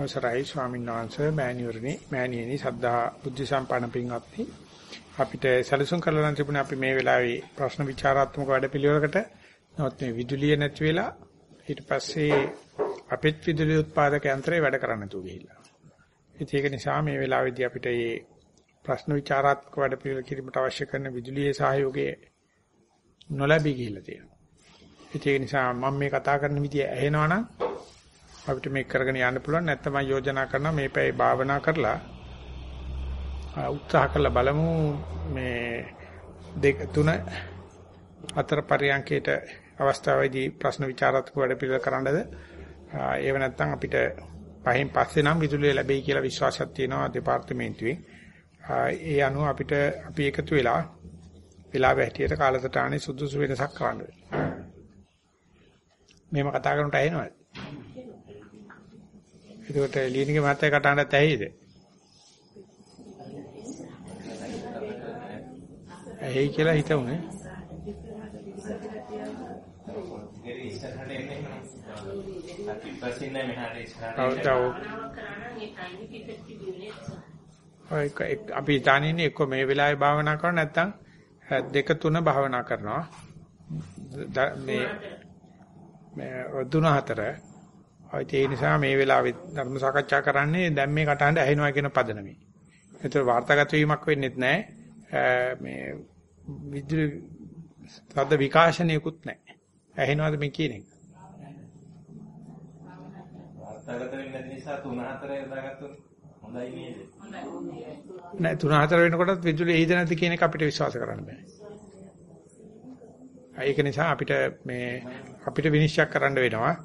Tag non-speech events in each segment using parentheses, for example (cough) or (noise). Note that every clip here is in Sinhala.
අවසරයි ස්වාමීන් වහන්සේ මෑණියුරනි මෑණියනි සද්ධා බුද්ධ සම්පන්න පින්වත්නි අපිට සැලසුම් කරලා නම් තිබුණේ අපි මේ වෙලාවේ ප්‍රශ්න විචාරාත්මක වැඩපිළිවෙලකට නමුත් මේ විදුලිය නැති වෙලා ඊට පස්සේ අපිට විදුලි උත්පාදක යන්ත්‍රය වැඩ කරන්න තු ගිහිල්ලා. ඉතින් ඒක නිසා මේ වෙලාවේදී අපිට මේ ප්‍රශ්න විචාරාත්මක වැඩපිළිවෙල කිරීමට අවශ්‍ය කරන විදුලියේ සහයෝගය නොලැබී ගිහිල්ලා තියෙනවා. ඒක නිසා මම මේ කතා කරන විදිය ඇහෙනවනම් අපිට මේක කරගෙන යන්න පුළුවන් නැත්නම් මම යෝජනා කරනවා මේ පැය භාවනා කරලා උත්සාහ කරලා බලමු මේ දෙක තුන හතර පරියන්කේට අවස්ථාවේදී ප්‍රශ්න විචාරාත්මක වැඩ පිළිවෙල කරන්නද ඒව නැත්නම් අපිට පහෙන් පස්සේ නම් විදුලිය ලැබෙයි කියලා විශ්වාසයක් තියෙනවා දෙපාර්තමේන්තුවෙන් ඒ අනුව අපිට අපි එකතු වෙලා වෙලාව හැටියට කාලසටහනේ සුදුසු වෙනසක් කරන්න වෙනවා. මේව කතා කරනට ඇහෙනවද? ඒකට ලියනිගේ මාතේ කටහඬත් ඇහිද? ඇහි කියලා හිතුනේ. අපි තානින්නේ එක්ක මේ වෙලාවේ භාවනා කරනවා නැත්නම් දෙක තුන භාවනා කරනවා. මේ මේ තුන හතර. ඒ නිසා මේ වෙලාවේ ධර්ම සාකච්ඡා කරන්නේ දැන් මේ කටහඬ ඇහෙනවා කියන පදනමේ. ඒතර වාර්තාගත වීමක් වෙන්නේත් නැහැ. මේ විදුලි සද්ද විකාශනයකුත් නැහැ. ඇහෙනවද මේ කියන එක? වාර්තාගත වෙන්නේ නැති නිසා 3 4 යොදාගත්තොත් හොඳයි නේද? නෑ 3 4 වෙනකොටත් විදුලි එයිද නැද්ද කියන එක අපිට විශ්වාස කරන්න බෑ. ඒක නිසා අපිට මේ අපිට විනිශ්චය කරන්න වෙනවා.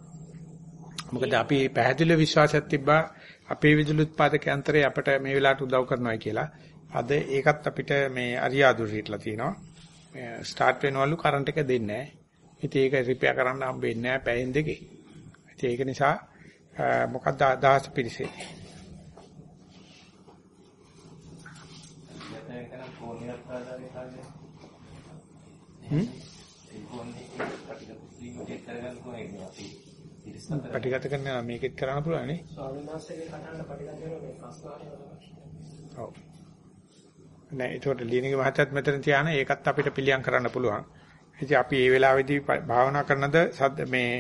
මොකද අපි පැහැදිලි විශ්වාසයක් තිබ්බා අපේ විදුලි උත්පාදක යන්ත්‍රය අපට මේ වෙලාවට උදව් කරනවා කියලා. අද ඒකත් අපිට මේ අරියාදුරීట్లా තියෙනවා. ස්ටාර්ට් වෙනවලු කරන්ට් එක දෙන්නේ නැහැ. ඉතින් ඒක රිපෙයාර් කරන්න හම්බෙන්නේ නැහැ පැයෙන් දෙකේ. ඉතින් ඒක නිසා මොකක්ද අදහස් පිළිසෙ. හ්ම් පටිගත කරන මේකෙත් කරන්න පුළුවන් නේ. ස්වාමීන් වහන්සේගේ කතාවට පටිගත කරන මේ ප්‍රශ්න අහනවා ඔව්. නෑ ඒකට ලියනගේ මහත්තයත් මෙතන තියාන ඒකත් අපිට පිළියම් කරන්න පුළුවන්. ඉතින් අපි මේ වෙලාවේදී භාවනා කරනද සද්ද මේ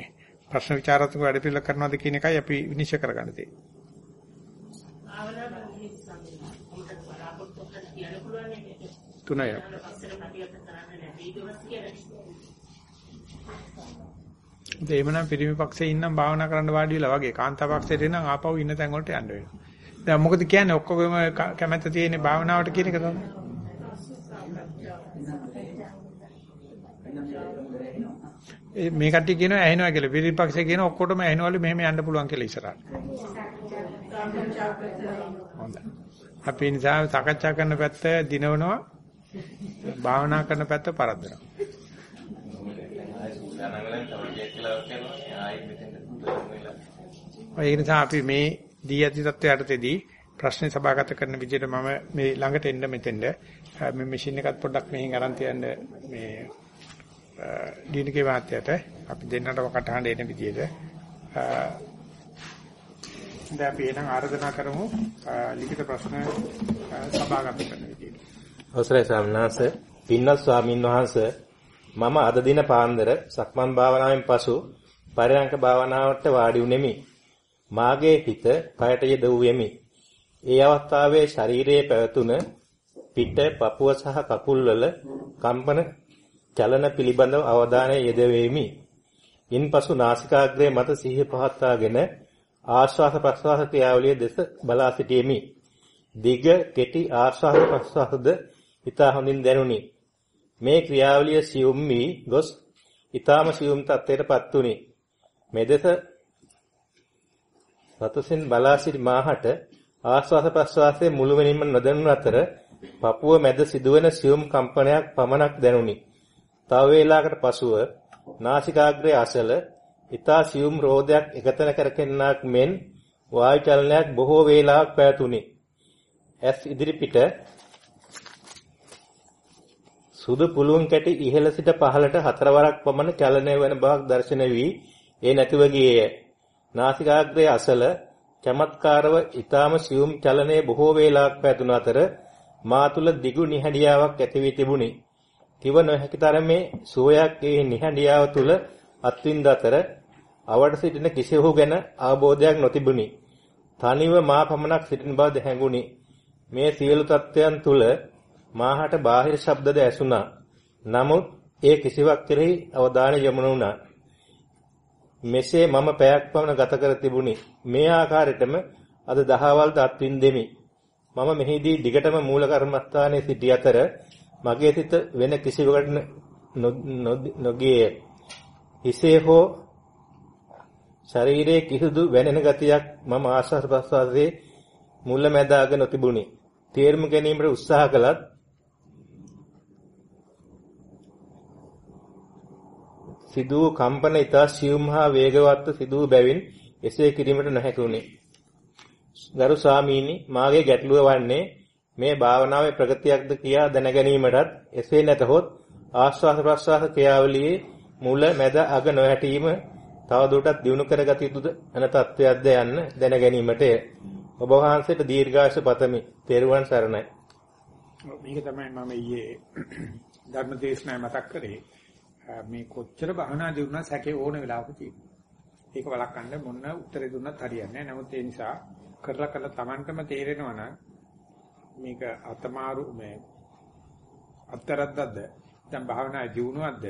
ප්‍රශ්න විචාරාත්මක වැඩ පිළිවෙල කරනවද කියන එකයි අපි විනිශ්චය කරගන්න තියෙන්නේ. තුනයි දෙයමනම් පිරිමි පක්ෂේ ඉන්නම් භාවනා කරන්න වාඩි වෙලා වගේ කාන්තා පක්ෂේට එනම් ආපහු ඉන්න තැන් වලට යන්න වෙනවා. දැන් මොකද කියන්නේ ඔක්කොගම කැමැත්ත තියෙන්නේ භාවනාවට කියන එක තමයි. මේ කට්ටිය කියනවා ඇහෙනවා කියලා. පිරිමි පක්ෂේ කියන ඔක්කොටම ඇහෙනවලු මෙහෙම යන්න පුළුවන් කියලා ඉස්සරහට. හොඳයි. අපි නිසා සාකච්ඡා කරන පැත්ත දිනවනවා භාවනා කරන පැත්ත පරද්දනවා. ඒ නිසා අපි මේ දී ඇති තත්ත්වයටදී ප්‍රශ්න සභාගත කරන විදිහට මම මේ ළඟට එන්න මෙතෙන්ද මේ මැෂින් එකත් පොඩ්ඩක් මෙහෙන් අරන් තියන්න මේ දීනකේ වාත්‍යයට අපි දෙන්නට කටහඬ එන විදිහට දැන් අපි එනම් ආරාධනා කරමු ලිඛිත ප්‍රශ්න සභාගත කරන විදිහට. අවසරයි ස්වාමීන් වහන්සේ පින්වත් ස්වාමින් වහන්සේ මම අද දින පාන්දර සක්මන් භාවනාවෙන් පසු පරයන්ක භාවනාවට වාඩි වුනිමි. මාගේ හිත කයට යෙදුවෙමි. ඒ අවස්ථාවේ ශරීරයේ පැවතුන පිට, පපුව සහ කකුල්වල කම්පන චලන පිළිබඳව අවධානය යෙදවෙමි. ඉන්පසු නාසිකාග්‍රය මත සිහිය පවත්වාගෙන ආශ්වාස ප්‍රශ්වාස ක්‍රියාවලිය දෙස බලා සිටියෙමි. දිග කෙටි ආශ්වාස ප්‍රශ්වාසද ඉතා හොඳින් දැනුනි. මේ ක්‍රියාවලිය සියුම් වී ගොස් ඊටාම සියුම් තත්ත්වයටපත් වුනි. මෙදෙස සතුසින් බලා සිටි මාහට ආස්වාස ප්‍රස්වාසයේ මුළුමනින්ම නොදැනුණු අතර පපුව මැද සිදුවෙන සියුම් කම්පනයක් පමණක් දැනුනි. තව වේලාවකට පසුව නාසිකාග්‍රයේ අසල ඊතා සියුම් රෝදයක් එකතන කරකෙන්නක් මෙන් වායු චලනයක් බොහෝ වේලාවක් පැවතුනි. ඇස් ඉදිරිපිට සුදු පුළුන් කැටි ඉහළ සිට පහළට හතරවරක් පමණ චලනය වන බවක් දැర్శණය වී ඒ නැතිව ගියේය. නාසිකාග්‍රයේ අසල චමත්කාරව ඊටාම සියුම් චලනයේ බොහෝ වේලාවක් පැතුන අතර මා තුල දිගු නිහඬියාවක් ඇති වී තිබුණි. කිව නොහැකි තරමේ සෝයක් ඒ නිහඬියාව තුල අත්විඳ අතර අවට සිටින කිසිවහු ගැන අවබෝධයක් නොතිබුණි. තනිව මා පමණක් සිටින බව දැහැඟුණි. මේ සියලු තත්ත්වයන් තුල මාහට බාහිර ශබ්දද ඇසුණා. නමුත් ඒ කිසිවක් කෙරෙහි අවධානය යොමු වුණා. මෙසේ මම පැයක් පමණ ගත කර තිබුණි. මේ ආකාරයටම අද දහවල්ද අත්විඳෙමි. මම මෙහිදී දිගටම මූල කර්මස්ථානයේ සිටි අතර මගේ සිත වෙන කිසිවකට නොගියේ. හිසේ හෝ ශරීරයේ කිසිදු වැනෙන ගතියක් මම ආශ්වාස ප්‍රශ්වාසයේ මුල මැද අග නොතිබුණි. තේරුම් ගැනීමට උත්සාහ කළත් සිදු වූ කම්පන ඉතා සියුම් හා වේගවත්ව සිදු වූ බැවින් එසේ කිරීමට නොහැකි වුණි. ගරු ස්වාමීනි මාගේ ගැටලුව වන්නේ මේ භාවනාවේ ප්‍රගතියක්ද කියා දැනගැනීමටත් එසේ නැතහොත් ආශ්වාස ප්‍රශ්වාස ක්‍රියාවලියේ මුල මැද අග නොහැටීම තවදුරටත් දියුණු කරගත යුතුද අන තත්වයක්ද යන්න දැනගැනීමටය. ඔබ වහන්සේට දීර්ඝායුෂ පතමි. තෙරුවන් සරණයි. මේක තමයි මම ඊයේ ධර්ම දේශනාවේ මතක් කරේ. මේ කොච්චර භවනා දිනුනා සැකේ ඕන වෙලාවක තියෙනවා. ඒක වළක්වන්න මොන උත්තරේ දුන්නත් හරියන්නේ නැහැ. නමුත් ඒ නිසා කරලා කරලා Tamanටම තේරෙනවා නම් මේක අතමාරු මේ අත්තරද්දද දැන් භාවනා දිනුවක්ද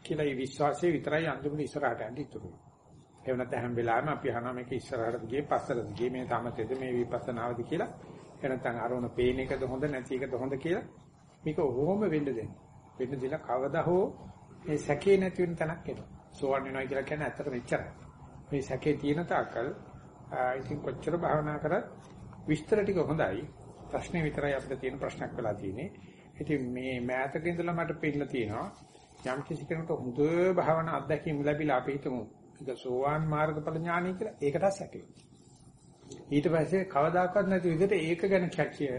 කියලා මේ විශ්වාසය විතරයි අන්තිමට ඉස්සරහට යන්න ඉතුරු. එහෙම නැත්නම් හැම වෙලාවෙම අපි අහනවා මේක ඉස්සරහටද ගියේ පස්සටද ගියේ මේ තමතේද මේ විපස්සනාවද කියලා. එහෙම නැත්නම් අරෝණ පේන එකද හොඳ නැති එකද හොඳ කියලා මේක ඕම වෙන්න දෙන්න. වෙන්න දින කවදා හෝ මේ සැකේ නැති වෙන තැනක් එනවා. සෝවන් වෙනවා කියලා කියන්නේ ඇත්තට මෙච්චරයි. මේ සැකේ තියෙන තාක්කල් ඉතින් කොච්චර භාවනා කරත් විස්තර ටික හොඳයි. ප්‍රශ්නේ විතරයි අපිට තියෙන ප්‍රශ්නයක් වෙලා තියෙන්නේ. ඉතින් මේ මෑතක ඉඳලා මට පිළිලා තියෙනවා. යම් කිසි කෙනෙකුට හොඳ භාවනා අත්දැකීම් ලැබිලා අපි හිතමු ඒක සෝවාන් මාර්ගඵල ඥානයි කියලා. ඒකට සැකේ. ඊට පස්සේ කවදාකවත් නැති විදිහට ඒක ගැන කැකිය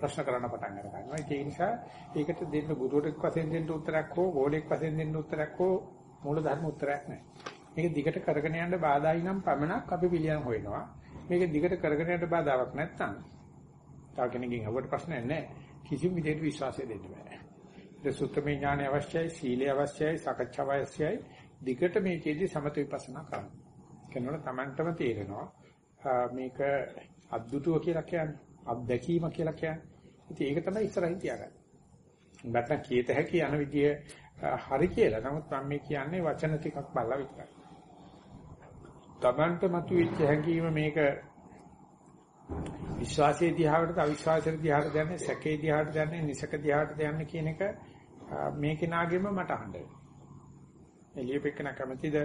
ප්‍රශ්න කරන්න පටන් අර ගන්නවා. ඒ නිසා ඒකට දෙන්න ගුරුවරෙක් වශයෙන් දෙන්න උත්තරයක් හෝ ගෝලෙක් වශයෙන් දෙන්න උත්තරයක් හෝ මූල ධර්ම උත්තරයක් නැහැ. මේක දිගට කරගෙන යන්න බාධායි නම් පමණක් අපි පිළියම් හොයනවා. මේක දිගට කරගෙන යන්න බාධාවක් නැත්නම් තව කෙනෙක්ගෙන් අහුවට ප්‍රශ්නයක් නැහැ. කිසිම විදිහට විශ්වාසය දෙන්න බෑ. ඒ සුත්තමේ ඥානය අවශ්‍යයි, සීලය අවශ්‍යයි, සකච්ඡාව අවශ්‍යයි. දිගට මේ චේදී සමත විපස්සනා කරන්න. කෙනෙකුට Tamanටම තේරෙනවා මේක අද්දුටුව කියලා කියන්නේ අත්දැකීම කියලා කියන්නේ. ඉතින් ඒක තමයි ඉස්සරහින් තියාගන්නේ. නැත්නම් කීත හැකි යන විදිය හරි කියලා. නමුත් මම මේ කියන්නේ වචන ටිකක් බලලා විතරයි. Tamanට මතුවෙච්ච හැඟීම මේක විශ්වාසයේ දිහාටද අවිශ්වාසයේ දිහාටද යන්නේ සැකේ දිහාටද යන්නේ නිසක දිහාටද යන්නේ කියන එක මේ කෙනාගේම මට අහන්න වෙනවා. එළියෙපෙකන කැමැතිද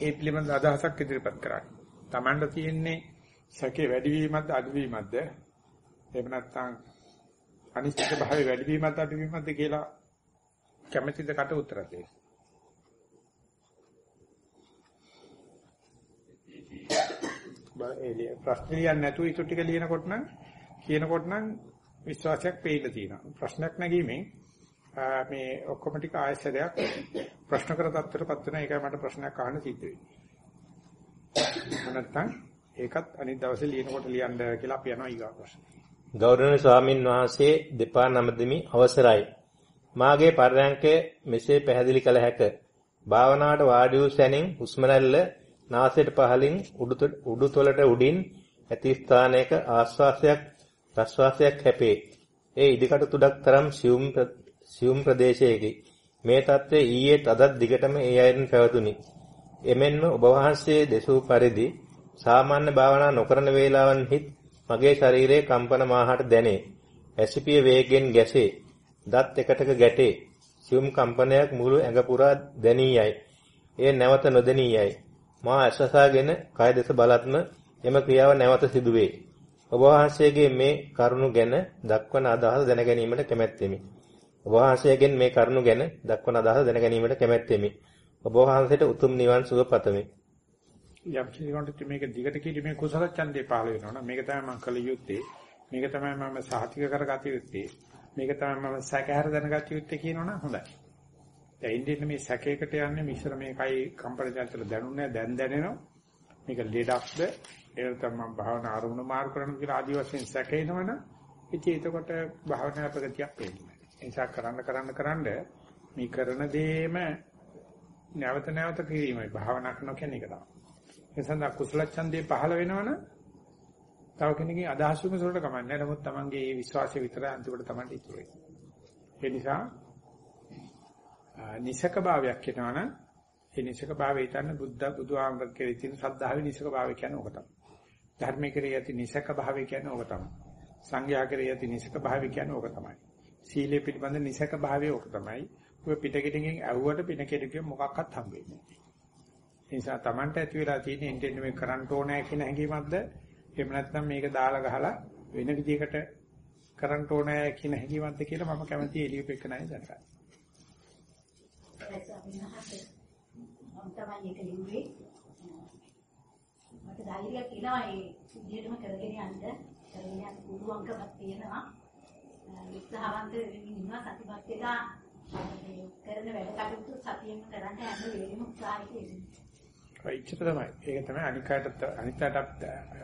ඒ පිළිබඳ අදහසක් ඉදිරිපත් කරන්න. Tamanට තියෙන්නේ සැකේ වැඩිවීමක්ද අඩුවීමක්ද එහෙම නැත්නම් අනිශ්චිත භාවයේ වැඩිවීමක්ද අඩුවීමක්ද කියලා කැමැතිද කට උත්තර දෙන්න. බෑ ප්‍රශ්න ලියන්න නැතුව ඊට ටික ලියනකොට නම් කියනකොට නම් විශ්වාසයක් පේන්න තියෙනවා. ප්‍රශ්නයක් නැගීමෙන් මේ ඔක්කොම ටික ආයශරයක් ප්‍රශ්න කර තත්ත්වයටපත් වෙන එකයි මට ප්‍රශ්නයක් අහන්න සිද්ධ වෙන්නේ. නැත්නම් ඒකත් අනිත් දවසේ ලියනකොට ලියන්න කියලා අපි යනවා ඊගා ප්‍රශ්න. ගෞරවනීය ස්වාමින් වහන්සේ දෙපා නමදෙමි අවසරයි. මාගේ පරයන්කය මෙසේ පැහැදිලි කළ හැක. භාවනාවට වාඩි වූ සැනින් හුස්ම රැල්ල නාසයට පහලින් උඩුතොලට උඩින් ඇති ස්ථානයක ආශ්වාසයක් ප්‍රශ්වාසයක් හැපේ. ඒ ඉදිකට තුඩක් තරම් සියුම් සියුම් ප්‍රදේශයකි. මේ தත්ත්වය ඊයේ තදත් දිගටම ඒ අයරින් පැවතුණි. එමෙන්ම ඔබ වහන්සේ දෙසූ පරිදි සාමාන්‍ය භාවනා නොකරන වේලාවන්හිත් මගේ ශරීරයේ කම්පන මාහට දැනේ. ඇසිපිය වේගෙන් ගැසේ. දත් එකටක ගැටේ. සියුම් කම්පනයක් මුළු ඇඟ පුරා දැනීයයි. එය නැවත නොදැනීයයි. මා ඇසසාගෙන කය දෙස බලත්ම එම ක්‍රියාව නැවත සිදුවේ. ඔබ වහන්සේගේ මේ කරුණු ගැන දක්වන අදහස දැන ගැනීමට කැමැත්තෙමි. ඔබ වහන්සේගෙන් මේ කරුණු ගැන දක්වන අදහස දැන ගැනීමට කැමැත්තෙමි. ඔබ වහන්සේට උතුම් නිවන් සුව පතමි. යම් කිසිකට මේක දිගට කිරීමේ කුසල ඡන්දේ පහළ වෙනවා නම් මේක තමයි මම කළ යුත්තේ. මේක තමයි මම සාහිතික කරගත යුත්තේ. මේක තමයි මම සැකහැර දැනගත යුත්තේ කියනවනම් හොඳයි. දැන් ඉන්නේ මේ සැකයකට යන්නේ මිශ්‍ර මේකයි කම්පන චංචල දැනුන්නේ දැන් දැනෙනවා. මේක ලෙඩක්ද? එහෙම තමයි භාවනා අරමුණ මාරු කරන්න කියලා ආදි වශයෙන් සැකේනවනම් ඉතින් එතකොට භාවනා ප්‍රගතියක් වෙන්නේ. ඒ නිසා කරන්න කරන්න කරන්න මේ කරන දේම නැවත නැවත කිරීමයි. භාවනා කරනවා කියන්නේ ඒක තමයි. ඒ සඳහා කුසල ඡන්දේ පහළ වෙනවනම් තව කෙනෙක්ගේ අදහස් විමසුලට කමන්නේ නමුත් Tamange මේ විශ්වාසය විතරයි අන්තිමට Tamanට ඉතුරු වෙන්නේ. ඒ නිසා නිසක භාවයක් කියනවනම් ඒ නිසක භාවය හිතන්න බුද්ධ බුදුආමර කෙරෙහි තියෙන ශ්‍රද්ධාවේ නිසක භාවය කියන්නේ ඕක තමයි. ධර්මයේ කෙරෙහි ඇති නිසක භාවය කියන්නේ ඕක තමයි. සංඝයා කෙරෙහි ඇති නිසක භාවය කියන්නේ ඕක තමයි. සීලය පිළිබඳ නිසක භාවය ඕක තමයි. ඔය පිටකෙටින් ඇව්වට පිටකෙටික මොකක්වත් හම්බෙන්නේ නැහැ. ඒ නිසා Tamanට ඇති වෙලා තියෙන ඉන්ටර්නෙට් මේ කරන්න ඕනෑ කියන හැඟීමක්ද එහෙම නැත්නම් මේක දාලා ගහලා වෙන විදිහකට කරන්න ඕනෑ කියන හැඟීමක්ද කියලා මම කැමතියි එළියෙපෙක නැහැ දැනගන්න. මම තමයි ඒක ලිව්වේ. මට ධෛර්යයක් එනවා ඒ විදිහටම කරගෙන යන්න. කරගෙන යන්න පුළුවන්කමක් තියෙනවා. උත්සාහවන්ත වෙමින් ඉන්නවා සතිපත් වෙලා කරන වැඩ කටයුතු සතියෙම කරන්න හැම වෙලෙම උත්සාහය තියෙනවා. ඉච්ඡිත තමයි. ඒක තමයි අනිකාට අනිත්‍යයට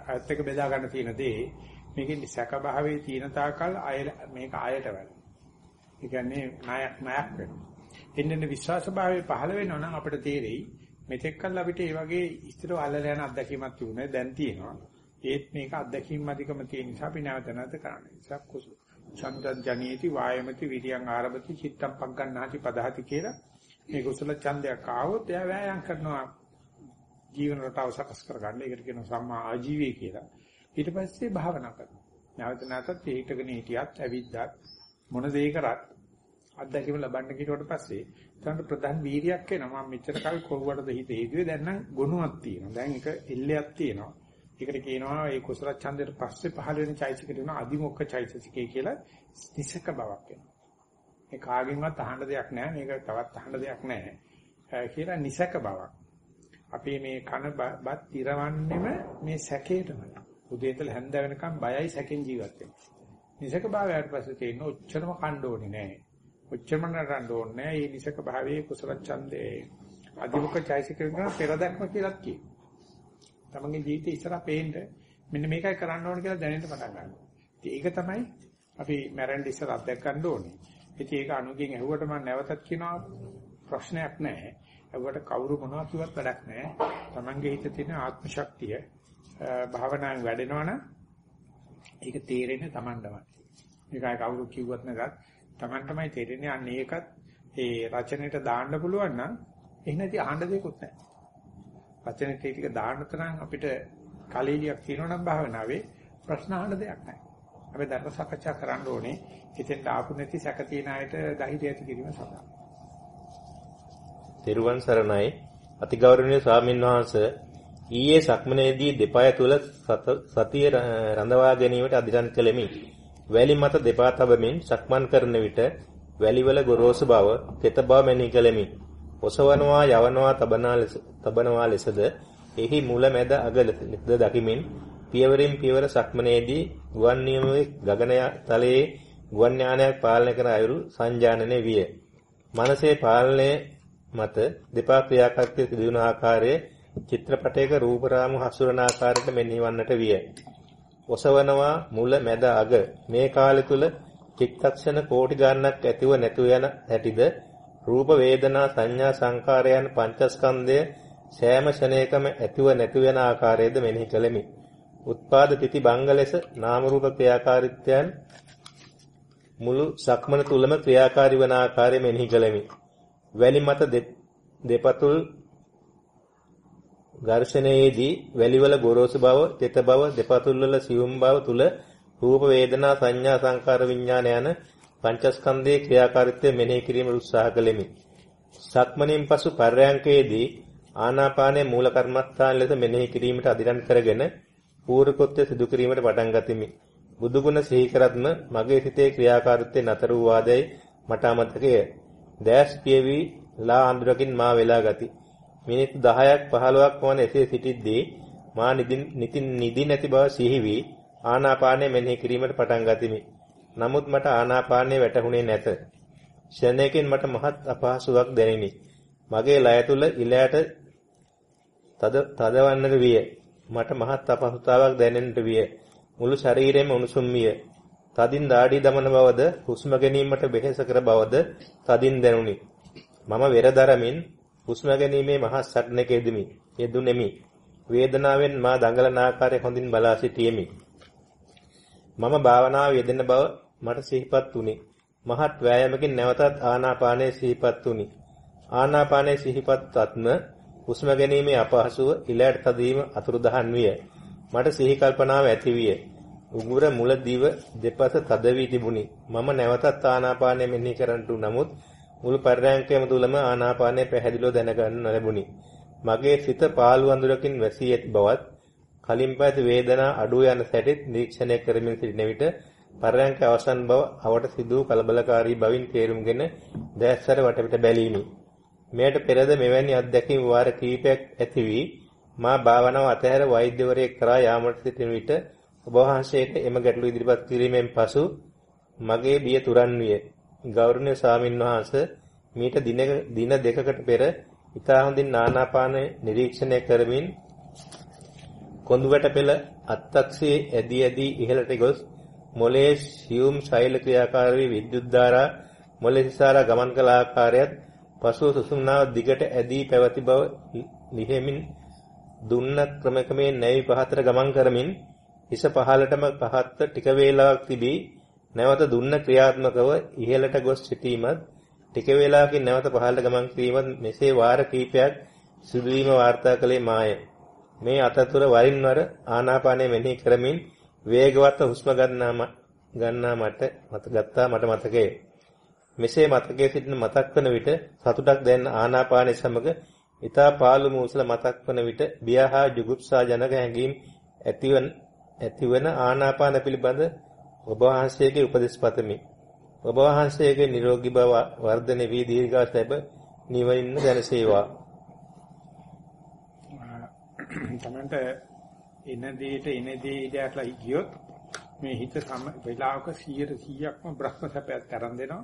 අයත් එක බෙදා ගන්න තියෙන දේ. මේකේ සැක භාවයේ තියෙන තාකල් අය මේක ආයට වැඩ. ඒ කියන්නේ ණයක් ණයක් වෙනවා. එන්නේ විශ්වාස භාවයේ පහළ වෙනවා නම් අපිට තේරෙයි මෙතෙක් කල් අපිට මේ වගේ ඉස්තර අල්ලලා යන අත්දැකීමක් තිබුණේ දැන් තියෙනවා. ඒත් මේක අත්දැකීම් අධිකම තියෙන නිසා අපි නැවත නැවත කරන්නේ. නිසා කුසල. චන්දං ජනේති වායමති විරියං ආරභති චිත්තම් පග්ගණ්ණාති පදහති කියලා මේ කුසල ඡන්දයක් ආවොත් එයා වෑයම් කරනවා ජීවන රටාව සකස් කරගන්න. ඒකට කියනවා සම්මා ආජීවය කියලා. ඊට පස්සේ භාවනා කරනවා. නැවත නැවතත් ඒකගෙන හිටියත් ඇවිද්දත් මොන දේ කරත් අත්දැකීම ලබන්න කිරුවට පස්සේ තමයි ප්‍රධාන වීර්යයක් එනවා. මම මෙච්චර කල් කොරුවටද හිත හේතුවේ දැන් නම් ගුණයක් තියෙනවා. දැන් එක එල්ලයක් තියෙනවා. ඒකට කියනවා ඒ කුසල ඡන්දයට පස්සේ පහළ වෙන චෛතසිකේ තියෙන අදිමොක්ක චෛතසිකේ කියලා නිසක බවක් එනවා. මේ කාගෙන්වත් අහන්න දෙයක් නැහැ. මේක තවත් අහන්න දෙයක් නැහැ. කියලා නිසක බවක්. අපි මේ කන බත් ඉරවන්නෙම මේ සැකේටම. උදේ ඉඳලා හැන්ද වෙනකම් බයයි සැකෙන් ජීවත් වෙනවා. නිසක භාවයට පස්සේ තියෙන ඔච්චරම කණ්ඩ ඕනේ නැහැ. ඔච්චරම නරන්න ඕනේ නැහැ. මේ නිසක භාවයේ කුසල ඡන්දේ අදිමුක චෛසික කරන පෙරදක්ම කියලාත් කියනවා. තමන්ගේ ජීවිතේ ඉස්සරහ පේන්න මෙන්න මේකයි කරන්න ඕනේ කියලා දැනෙන්න පටන් ගන්නවා. ඉතින් ඒක තමයි අපි මැරෙන්න ඉස්සර අත්දැක ගන්න ඕනේ. ඉතින් ඒක අනුගෙන් ඇහුවට මම නැවතත් කියනවා ප්‍රශ්නයක් නැහැ. ඇහුවට කවුරු මොනවා කිව්වත් වැඩක් නැහැ. තමන්ගේ හිතේ තියෙන ආත්ම ශක්තිය භාවනාවෙන් වැඩෙනවනම් ඒක තේරෙන්නේ තමන්ටමයි. මේකයි කවුරු කිව්වත් නැගත් තමන් තමයි තේරෙන්නේ. අන්න ඒකත් ඒ රචනෙට දාන්න පුළුවන් නම් එහෙනම් ඉතින් අහන්න දෙයක්වත් නැහැ. රචනෙට ටික දාන්න තරම් අපිට කලීලියක් තියෙනවා නම් භාවනාවේ ප්‍රශ්න අහන්න දෙයක් නැහැ. අපි ධර්ම සාකච්ඡා කරන්න ඕනේ. හිතෙන්ට ආපු නැති සැක තියෙන අයට ධෛර්යය ඇති කිරීම සඳහා. තෙරුවන් සරණයි අතිගෞරවනීය ස්වාමින් වහන්සේ ඊයේ සක්මනේදී දෙපය තුල සතිය රඳවා ගැනීමට අධිරන් කළෙමි. වැලි මත දෙපා තබමින් සක්මන් කරන විට වැලිවල ගොරෝසු බව, තෙත බව මෙනෙහි කළෙමි. ඔසවනවා යවනවා තබනවා ලෙස තබනවා ලෙසද එහි මුල මැද අග ලෙසද දකිමින් පියවරින් පියවර සක්මනේදී ගුවන් නියමුවේ ගගන තලයේ ගුවන් යානයක් පාලනය කර අයුරු සංජානනය විය. මනසේ පාලනය මත දෙපා ක්‍රියාකර්තෘ සිදුවන ආකාරයේ චිත්‍රපටයක රූප රාමු හසුරන ආකාරයට මෙනෙහි වන්නට විය. ඔසවනවා මුල මැද අග මේ කාලය තුල චිත්තක්ෂණ කෝටි ගණනක් ඇතිව නැතුව යන හැටිද රූප වේදනා සංඥා සංකාර යන පංචස්කන්ධය සෑම ක්ෂණයකම ඇතිව නැතිව යන ආකාරයද මෙනෙහි කළෙමි. උත්පාද තිති බංග ලෙස නාම රූප ක්‍රියාකාරීත්වයන් මුළු සක්මන තුලම ක්‍රියාකාරී වන ආකාරය මෙනෙහි කළෙමි. වැලි මත දෙපතුල් ඝර්ෂණයේදී වැලිවල ගොරෝසු බව, තෙත බව, දෙපතුල් වල සියුම් බව තුල රූප වේදනා සංඥා සංකාර විඥාන යන පංචස්කන්ධයේ ක්‍රියාකාරීත්වය මෙනෙහි කිරීම උත්සාහ කළෙමි. සක්මණෙන් පසු පර්යංකයේදී ආනාපානයේ මූල කර්මස්ථාන ලෙස මෙනෙහි කිරීමට අදිරන් කරගෙන පූර්ව කෘත්‍ය සිදු කිරීමට පටන් ගතිමි. බුදුගුණ සිහි කරත්ම මගේ සිතේ ක්‍රියාකාරීත්වය නතර වූ වාදයි මට අමතකය. දැස් පියවි ලා අඳුරකින් මා වෙලා ගති. මිනිත්තු 10ක් 15ක් වන එසේ සිටිද්දී මා නිදි නිදි නැති බව සිහි වී ආනාපානය මෙනෙහි කිරීමට පටන් ගතිමි. නමුත් මට ආනාපානය වැටහුණේ නැත. ක්ෂණයකින් මට මහත් අපහසුාවක් දැනිනි. මගේ ලය තුල ඉලයට තද තදවන්නද විය. මට මහත් අපහසුතාවක් දැනෙන්නට විය. මුළු ශරීරයම උණුසුම් විය. තදින් දාඩි දමන බවද හුස්ම ගැනීමට වෙහෙස කර බවද තදින් දැනුනි. මම වෙර දරමින් හුස්ම ගැනීමේ මහත් සටනක යෙදුමි. යෙදුණෙමි. වේදනාවෙන් මා දඟලන ආකාරය හොඳින් බලා සිටියෙමි. මම භාවනාව යෙදෙන බව මට සිහිපත් වුණි. මහත් වෑයමකින් නැවතත් ආනාපානයේ සිහිපත් වුණි. ආනාපානයේ සිහිපත්ත්ම හුස්ම ගැනීමේ අපහසුව ඉලයට තදීම අතුරුදහන් විය. මට සිහි කල්පනාව ඇති විය. උගුර මුල දිව දෙපස තද වී තිබුණි. මම නැවතත් ආනාපානය මෙනෙහි කරන්නට නමුත් මුළු පරිරාංකයම තුලම ආනාපානය පැහැදිලිව දැනගන්න ලැබුණි. මගේ සිත පාළු අඳුරකින් වැසී ඇති බවත් කලින් පැති වේදනා අඩු යන සැටිත් නිරීක්ෂණය කරමින් සිටින විට පරයන්ක අවසන් බව අවට සිදු කලබලකාරී බවින් තේරුම්ගෙන දැස්සර වටපිට බැලීමි. මෙයට පෙරද මෙවැනි අත්දැකීම් වාර කිහිපයක් ඇති වී මා භාවනාව අතහැර වෛද්‍යවරයෙක් කරා යාමට සිටින විට ඔබ වහන්සේට එම ගැටලු ඉදිරිපත් කිරීමෙන් පසු මගේ බිය තුරන් විය. ගෞරවනීය ස්වාමින්වහන්සේ මීට දින දෙකකට පෙර ඉතා හොඳින් ආනාපාන නිරීක්ෂණය කරමින් කොඳුවැට පෙළ අත්තක්ෂයේ ඇදී ඇදී ඉහළට ගොස් මොලේ සියුම් ශෛල ක්‍රියාකාරී විද්‍යුත් ධාරා මොලේ සිසාරා ගමන් කළ ආකාරයත් පසුව සුසුම්නාව දිගට ඇදී පැවති බව ලිහෙමින් දුන්න ක්‍රමකමේ නැවි පහතට ගමන් කරමින් හිස පහළටම පහත්ව ටික වේලාවක් තිබී නැවත දුන්න ක්‍රියාත්මකව ඉහළට ගොස් සිටීමත් ටික වේලාවකින් නැවත පහළට ගමන් කිරීමත් මෙසේ වාර කිහිපයක් සිදුවීම වාර්තා කළේ මාය. මේ අතරතුර වරින් වර ආනාපානය මෙනෙහි කරමින් වේගවත් හුස්ම ගන්නා ගන්නා මට මත ගත්තා මට මතකය. මෙසේ මතකයේ සිටින මතක් වන විට සතුටක් දැනෙන ආනාපානය සමග ඊතා පාළු මූසල මතක් වන විට බියහා ජුගුප්සා ජනක හැඟීම් ඇතිවන ඇතිවන ආනාපාන පිළිබඳ ඔබ වහන්සේගේ උපදෙස් පතමි. ඔබ වහන්සේගේ නිරෝගී බව වර්ධනය වී දීර්ඝාස ලැබ නිවින්න දැනසේවා. තමන්ට එන දෙයට එන දේ ඉඩట్లా ගියොත් මේ හිත සම වෙලාවක 100%ක්ම බ්‍රහ්ම සැපයක් තරම් දෙනවා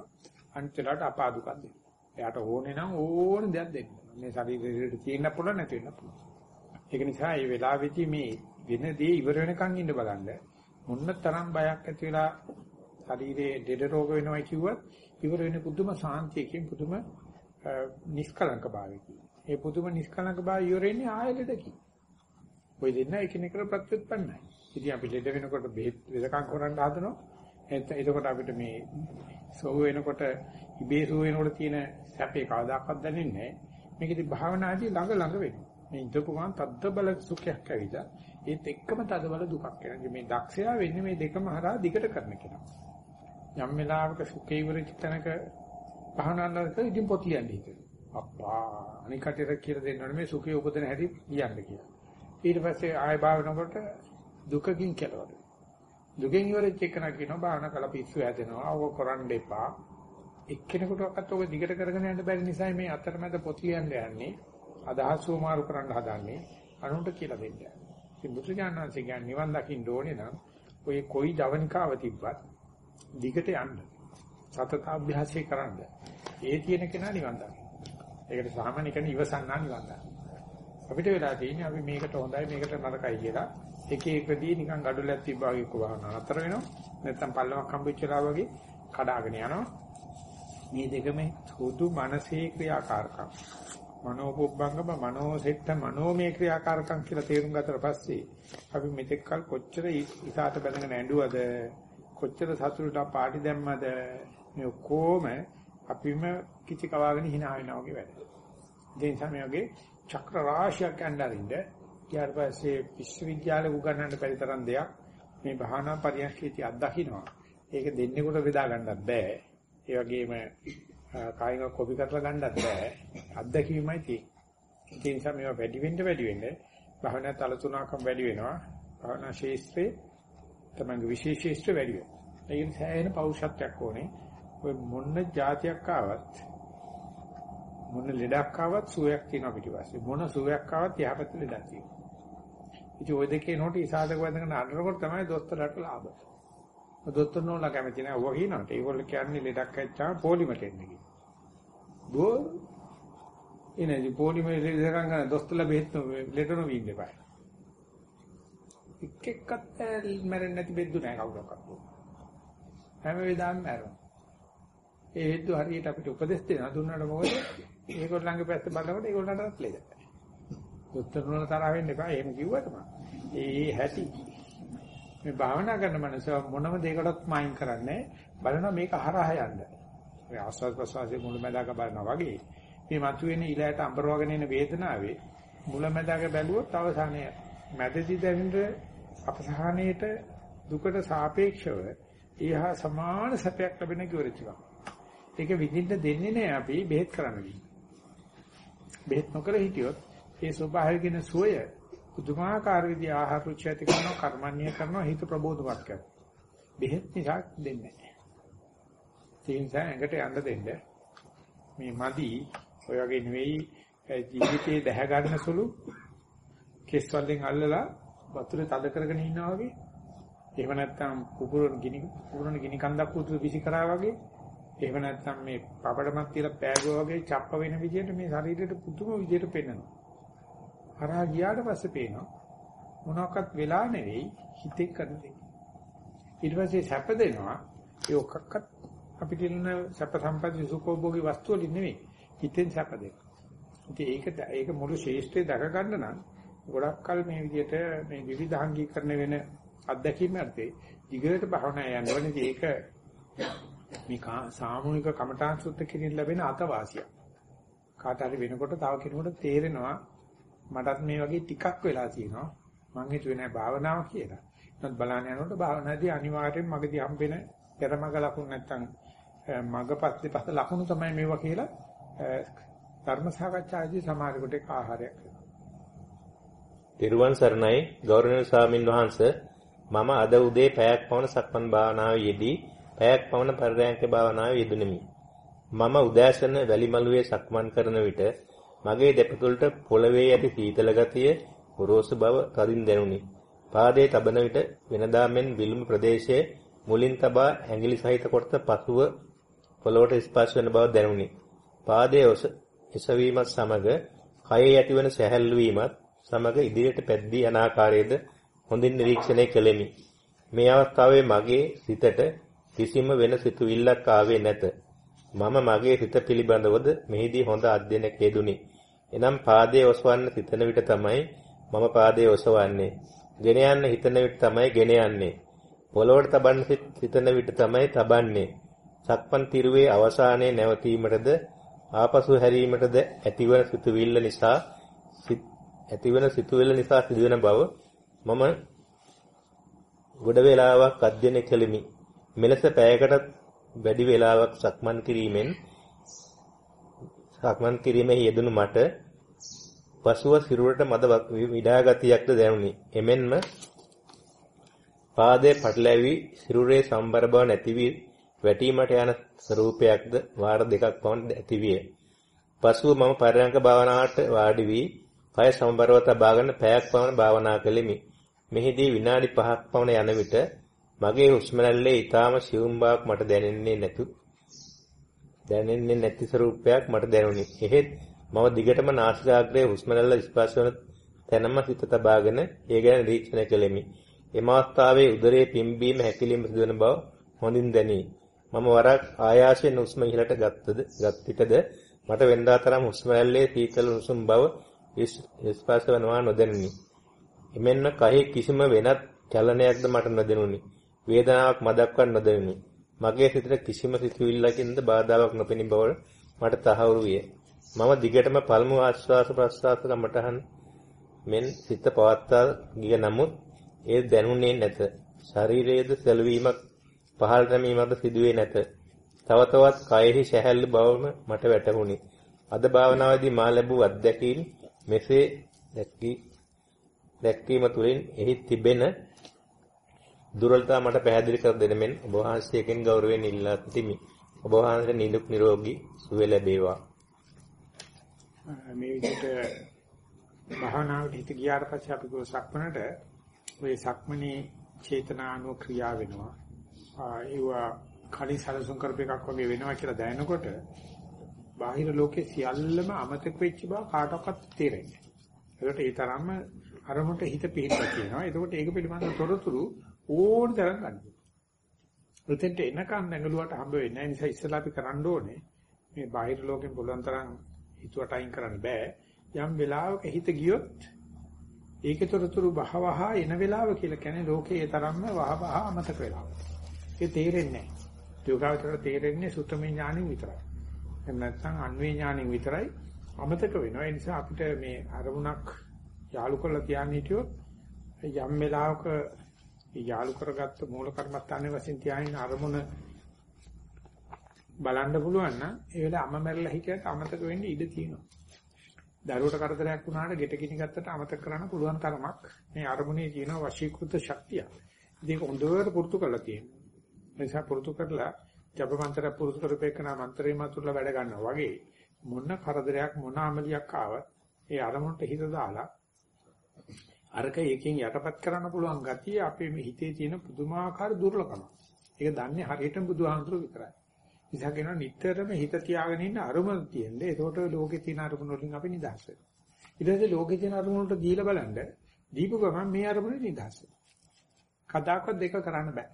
අන්තිලට අපා දුකක් දෙනවා. එයාට ඕනේ නම් ඕන දෙයක් දෙන්න. මේ ශරීරෙට තියෙන්න පුළුවන් නැති වෙන්න පුළුවන්. ඒක නිසා මේ වෙලාවෙදී මේ වෙන දේ ඉවර වෙනකන් ඉන්න බලන්න. මොන්න තරම් බයක් ඇති වෙලා ශරීරයේ දෙඩ රෝග වෙනවා කිව්වත් ඉවර වෙන පුදුම සාන්තියකින් පුදුම නිෂ්කලංක භාවයකින්. ඒ පුදුම නිෂ්කලංක භාවය ඉවරෙන්නේ ආයෙලදකින්. ඔය දෙන්න එකිනෙකට ප්‍රත්‍යুৎපන්නයි. ඉතින් අපි ලෙඩ වෙනකොට බෙහෙත් වෙදකම් කරන්න හදනවා. එතකොට එතකොට අපිට මේ සෝව වෙනකොට ඉබේ සෝව වෙනකොට තියෙන සැපේ කවදාකවත් දැනෙන්නේ නැහැ. මේක ඉතින් භාවනාදී ළඟ ළඟ වෙනවා. මේ ඉඳපු ගමන් තද්ද බල සුඛයක් ඇවිදලා ඒත් එක්කම තද බල දුකක් එනවා. මේ දක්ෂයා වෙන්නේ මේ දෙකම හරහා දිගට කරන කෙනා. යම් වෙලාවක සුඛේ ඉවරච තැනක භාවනාවක් ඉදින් පොත් ලියන්න හිතෙනවා. අප්පා අනිකට කියලා දෙන්නවනේ මේ සුඛේ උපදින හැටි ලියන්න කියලා. ඊට පස්සේ ආය භාවනකොට දුකකින් කෙලවර. දුකෙන් ඉවරෙච්ච එක නා කියනවා භාවනා කළ පිස්සු හැදෙනවා. ඕක කරන්න එපා. එක්කෙනෙකුටවත් ඔක දිගට කරගෙන යන්න බැරි නිසා මේ අතරමැද පොත් ලියන්න යන්නේ. අදහස් වමාරු කරන්න හදන්නේ අනුන්ට කියලා දෙන්න. ඉතින් බුදුජානනාංශ කියන්නේ නිවන් දකින්න ඕනේ නම් ඔය කොයි ජවනිකාව තිබ්බත් දිගට යන්න. සතතාභ්‍යාසය කරන්න. ඒ තියෙන කෙනා නිවන් දකින්න. ඒකට සාමාන්‍ය කෙනෙක් ඉවසන්නා නිවන් දකින්න. අපිට වෙලා තියෙන්නේ අපි මේකට හොඳයි මේකට නරකයි කියලා එක එකදී නිකන් gadulක් තිබ්බා වගේ කොහොමද නතර වෙනවා නැත්නම් පල්ලමක් හම්බෙච්චලා වගේ කඩාගෙන යනවා මේ දෙකම සුදු මනසේ ක්‍රියාකාරකම් මනෝපොබ්බංගම මනෝසෙට්ට මනෝමය ක්‍රියාකාරකම් කියලා තේරුම් ගත්තට පස්සේ අපි මෙතෙක් කල කොච්චර ඉසాత බැඳගෙන ඇඬුවද කොච්චර සතුටට පාටි දැම්මද මේ කොහොම අපිම කිචි කවාගෙන hina වෙනවා වගේ වැඩ. ඒ නිසා මේ වගේ චක්‍ර රාශියක් ඇඳරින්ද ඊට පස්සේ විශ්වවිද්‍යාලෙ උගන්වන්න බැරි තරම් දෙයක් මේ භාවනා පරියන්කේදී අත්දකින්නවා. ඒක දෙන්නෙකුට බෙදා ගන්නත් බෑ. ඒ වගේම කායික කොපි කරලා ගන්නත් බෑ. අත්දැකීමයි තියෙන්නේ. ඒ නිසා මේවා වැඩි වෙන්න වැඩි වෙන්න භවනා තල තුනක්ම වැඩි වෙනවා. භවනා ශේෂ්ත්‍රේ තමංග විශේෂ ශේෂ්ත්‍ර වැඩි වෙනවා. ඒ නිසා එන පෞෂත්වයක් ඕනේ. ඔය මොන જાතියක් ආවත් මොන ලෙඩක් ආවත් සුවයක් තියෙනවා පිටිපස්සේ. මොන සුවයක් ආවත් යහපත් ලෙඩක් තියෙනවා. ඉතින් ওই දෙකේ නොටි ඉසාලක වදගෙන අඬනකොට තමයි දොස්තරලාට ලාභ. දොස්තර නෝලා කැමති නෑ ඔවා කියනකට. ඒගොල්ලෝ කියන්නේ ලෙඩක් ඇච්චාම පොලිමට එන්න කියලා. බෝ එනදි පොලිමේ ඉස්සරහන් ගන්න දොස්තරලා බෙහෙත් ලෙටර් නොවින්න එපා. එක් එක්කත් මැරෙන්නේ නැති බෙද්දු නෑ කවුරක්වත්. හැම වෙලාවෙම මැරෙනවා. ඒ හේතු හරියට අපිට උපදෙස් දෙනවා දුන්නාට මොකද? ඒගොල්ලන්ගේ පැත්ත බලනකොට ඒගොල්ලන්ටත් ලේද. දොස්තර නෝන තරහ වෙන්න එපා. එහෙම කිව්වට මම. ඒ හැටි මේ භාවනා කරන මනස මොනම දෙයකටත් මයින් කරන්නේ බලනවා මේක හරහා යන්න. ඔය ආස්වාද ප්‍රසවාසයේ මුලැමැදාක බලනවා වගේ මේ මතුවෙන ඉලයට අඹර වගෙන එන වේදනාවේ මුලැමැදාක බැලුවොත් අවසානයේ මැදදී දැනෙන අපසහනයේට දුකට සාපේක්ෂව ඊහා සමාන සැපයක් ලැබෙන කිවරචිවක්. ඒක විඳින්න දෙන්නේ නැහැ අපි බෙහෙත් කරන්න බෙහෙත් නොකර හිටියොත් ඒ ස්වභාවයෙන් සුවය පුදුමාකාර විදිහ ආහාර රුචි ඇති කරනවා කර්මන්නේ කරනවා හිත ප්‍රබෝධවත් කරනවා. බෙහෙත් නිසා දෙන්නේ නැහැ. ඒ නිසා ඇඟට යන්න දෙන්න මේ මදි ඔය වගේ නෙවෙයි ජීවිතේ දැහැ ගන්න සුළු කෙස් වලින් අල්ලලා වතුරේ තද කරගෙන ඉන්නවා වගේ එහෙම නැත්නම් කුකුරන ගිනි කුකුරන ගිනි කන්දක් උතුරු විසි කරා වගේ එහෙම නැත්නම් මේ පපඩමක් තියලා පෑගුවා වගේ චප්ප වෙන විදිහට මේ ශරීරයට පුදුම විදිහට පෙන්වනවා. හරහා ගියාට පස්සේ පේනවා මොනවාක්වත් වෙලා නෙවෙයි හිතේ කරන දේ. ඊට පස්සේ සැප දෙනවා ඒ ඔක්කක්වත් අපිට ඉන්න සැප සම්පatti සුඛෝභෝගී වස්තු වලින් නෙවෙයි හිතෙන් සැප දෙනවා. ඉතින් ඒක ඒක මුළු ශේෂ්ත්‍රය දක ගන්න නම් ගොඩක් කල මේ විදිහට මේ විවිධාංගීකරණ වෙන අත්දැකීම් ඇත්තේ දිගට භවනා යන්න ඕනේ. ඒක මේ සාමූහික කමඨාන් සුත්ත කිරින් ලැබෙන අතවාසිය. කාට හරි වෙනකොට තව කෙනෙකුට තේරෙනවා මටත් මේ වගේ ටිකක් වෙලා තියෙනවා. මං හිතුවේ නෑ භාවනාව කියලා. නමුත් බලන්න යනකොට භාවනාදී අනිවාර්යෙන් මගදී හම්බෙන පෙරමග ලකුණු නැත්තම් මගපස්සේ පස්ස ලකුණු තමයි මේවා කියලා ධර්ම සාකච්ඡාදී සමාජෙකට ඒක ආහාරයක් වෙනවා. තිරුවන් සරණයි ගෞරවනීය ස්වාමින් වහන්සේ මම අද උදේ පැයක් පවන සක්මන් භාවනාවේ යෙදී පැයක් පවන පරියන්ක භාවනාවේ යෙදුණෙමි. මම උදෑසන වැලිමලුවේ සක්මන් කරන විට මගේ දෙපතුලට පොළවේ ඇති සීතල ගතිය ගොරෝසු බව තදින් දැනුනි. පාදයේ තබන විට වෙනදා මෙන් විලුඹ ප්‍රදේශයේ මුලින් තබා ඇඟිලි සහිත කොටස පසුව පොළොවට ස්පර්ශ වන බව දැනුනි. පාදයේ එසවීමත් සමග කයේ ඇතිවන සැහැල්ලු වීමත් සමග ඉදිරියට පැද්දී යන ආකාරයේද හොඳින් නිරීක්ෂණය කළෙමි. මේ අවස්ථාවේ මගේ සිතට කිසිම වෙන සිතුවිල්ලක් ආවේ නැත. මම මගේ සිත පිළිබඳවද මෙහිදී හොඳ අධ්‍යයනයක් යෙදුනි. එනම් පාදයේ ඔසවන්න සිතන විට තමයි මම පාදයේ ඔසවන්නේ. ගෙන යන්න හිතන විට තමයි ගෙන යන්නේ. පොළොවට තබන්න සිතන විට තමයි තබන්නේ. සක්මන් තිරුවේ අවසානයේ නැවතීමටද ආපසු හැරීමටද ඇතිවන සිතුවිල්ල නිසා ඇතිවන සිතුවිල්ල නිසා සිදුවෙන බව මම ගොඩ වේලාවක් අධ්‍යයනය කළෙමි. මෙලෙස පැයකට වැඩි වේලාවක් සක්මන් කිරීමෙන් සක්මන් කිරීමේ යෙදුණු මට පසුව සිරුරට මද විඩා ගතියක්ද දැනුනි. එමෙන්ම පාදයේ පටලැවි සිරුරේ සම්බර බව නැති වී වැටීමට යන ස්වરૂපයක්ද වාර දෙකක් පමණ ඇතිවිය. පසුව මම පරයන්ක භාවනාවට වාඩි වී පය සමබරව තබාගෙන පැයක් පමණ භාවනා කළෙමි. මෙහිදී විනාඩි 5ක් පමණ යන විට මගේ හුස්ම රැල්ලේ ඊටාම සියුම් බවක් මට දැනෙන්නේ නැතු දැනෙන්නේ නැති ස්වરૂපයක් මට දැනුනි. එහෙත් මම දිගටම නාසිකාග්‍රයේ හුස්ම රැල්ල ස්පර්ශ වන තැනම සිත තබාගෙන ඒ ගැන නිරීක්ෂණය කළෙමි. එම අවස්ථාවේ උදරයේ පිම්බීම හැකිලිම සිදුවන බව හොඳින් දැනේ. මම වරක් ආයාසයෙන් හුස්ම ඉහළට ගත්තද ගත් විටද මට වෙනදා තරම් හුස්ම රැල්ලේ සීතල උණුසුම් බව ස්පර්ශ වනවා නොදැනුනි. එමෙන්න කයෙ කිසිම වෙනත් චලනයක්ද මට නොදැනුනි. වේදනාවක් මදක්වත් නොදැනුනි. මගේ සිතට කිසිම සිතුවිල්ලකින්ද බාධාවක් නොපෙනී බව මට තහවුරු විය. මම දිගටම පළමු ආශ්වාස ප්‍රශ්වාස කමටහන් මෙන් සිත පවත්වා ගිය නමුත් ඒ දැනුනේ නැත. ශරීරයේද සැලවීමක් පහළ නැමීමක්ද සිදුවේ නැත. තව තවත් කයෙහි සැහැල්ලු බවම මට වැටහුණි. අද භාවනාවේදී මා ලැබූ අත්දැකීම් මෙසේ දැක්කී දැක්වීම තුළින් එහි තිබෙන දුර්වලතා මට පැහැදිලි කර දෙන මෙන් ඔබ වහන්සේගෙන් ගෞරවයෙන් ඉල්ලා සිටිමි. ඔබ වහන්සේට නිදුක් නිරෝගී සුවය ලැබේවා. මේ විදිහට භාවනාවට හිත ගියාට පස්සේ අපි ගෝ සක්මනට ඔය සක්මනේ චේතනානුව ක්‍රියා වෙනවා. ඒවා කලින් සැලසුම් කරපු එකක් වගේ වෙනවා කියලා දැනනකොට බාහිර ලෝකේ සියල්ලම අමතක වෙච්ච බව කාටවත් තේරෙන්නේ නැහැ. ඒකට ඒ තරම්ම අරමුණට හිත පිහිටලා තියෙනවා. ඒකට ඒක පිළිබඳව තොරතුරු ඕන තරම් ගන්න. උතෙන්ට එනකන් නැගලුවට හම්බ වෙන්නේ නැහැ. නිසා ඉස්සලා අපි කරන්න ඕනේ මේ බාහිර ලෝකෙන් පුළුවන් තරම් හිතුවට අයින් කරන්න බෑ. යම් වෙලාවක හිත ගියොත් ඒකේ තොරතුරු බහවහ එන වෙලාව කියලා කියන්නේ ලෝකේ ඒ තරම්ම වහවහ අමතක වෙලාව. ඒක තේරෙන්නේ නැහැ. යෝගාවචරයට තේරෙන්නේ සුත්තමේ ඥාණයෙන් විතරයි. එහෙම නැත්නම් අන්වේ ඥාණයෙන් විතරයි අමතක වෙනවා. ඒ නිසා අපිට මේ අරමුණක් යාලු කරලා තියන්න හිටියොත් යම් වෙලාවක යාලු කරගත්ත මූල කර්මස්ථානයේ වශයෙන් තියාගෙන අරමුණ බලන්න පුළුවන් නම් ඒ වෙලාව අම මැරලා හිටියට අමතක වෙන්න ඉඩ තියෙනවා. දරුවට කරදරයක් වුණාට ගෙට කිනි ගත්තට අමතක කරන්න පුළුවන් තරමක් මේ අරමුණේ තියෙන වශීකృత ශක්තිය. ඒක හොඳට පුරුදු කරලා තියෙනවා. ඒ නිසා පුරුදු කරලා ජප මන්ත්‍ර පුරුදු කරපේකන මන්ත්‍රේ මතුල්ලා වැඩ ගන්නවා වගේ මොන කරදරයක් මොන අමලියක් ආවත් ඒ අරමුණට හිත දාලා අරක එකකින් යටපත් කරන්න පුළුවන් ගතිය අපේ මේ හිතේ තියෙන පුදුමාකාර දුර්ලභකම. ඒක දන්නේ හරියටම බුදුහාමුදුරුවෝ විතරයි. නිසා කියනවා නිතරම හිත තියාගෙන ඉන්න අරමුණ තියෙන්නේ. ඒකට ලෝකේ තියෙන අරමුණ වලින් අපි නිදහස් වෙනවා. ඊට පස්සේ ලෝකේ තියෙන අරමුණ වලට දීලා බලන්න දීපු ගමන් මේ අරමුණේ නිදහස් වෙනවා. කදාකවත් දෙක කරන්න බෑ.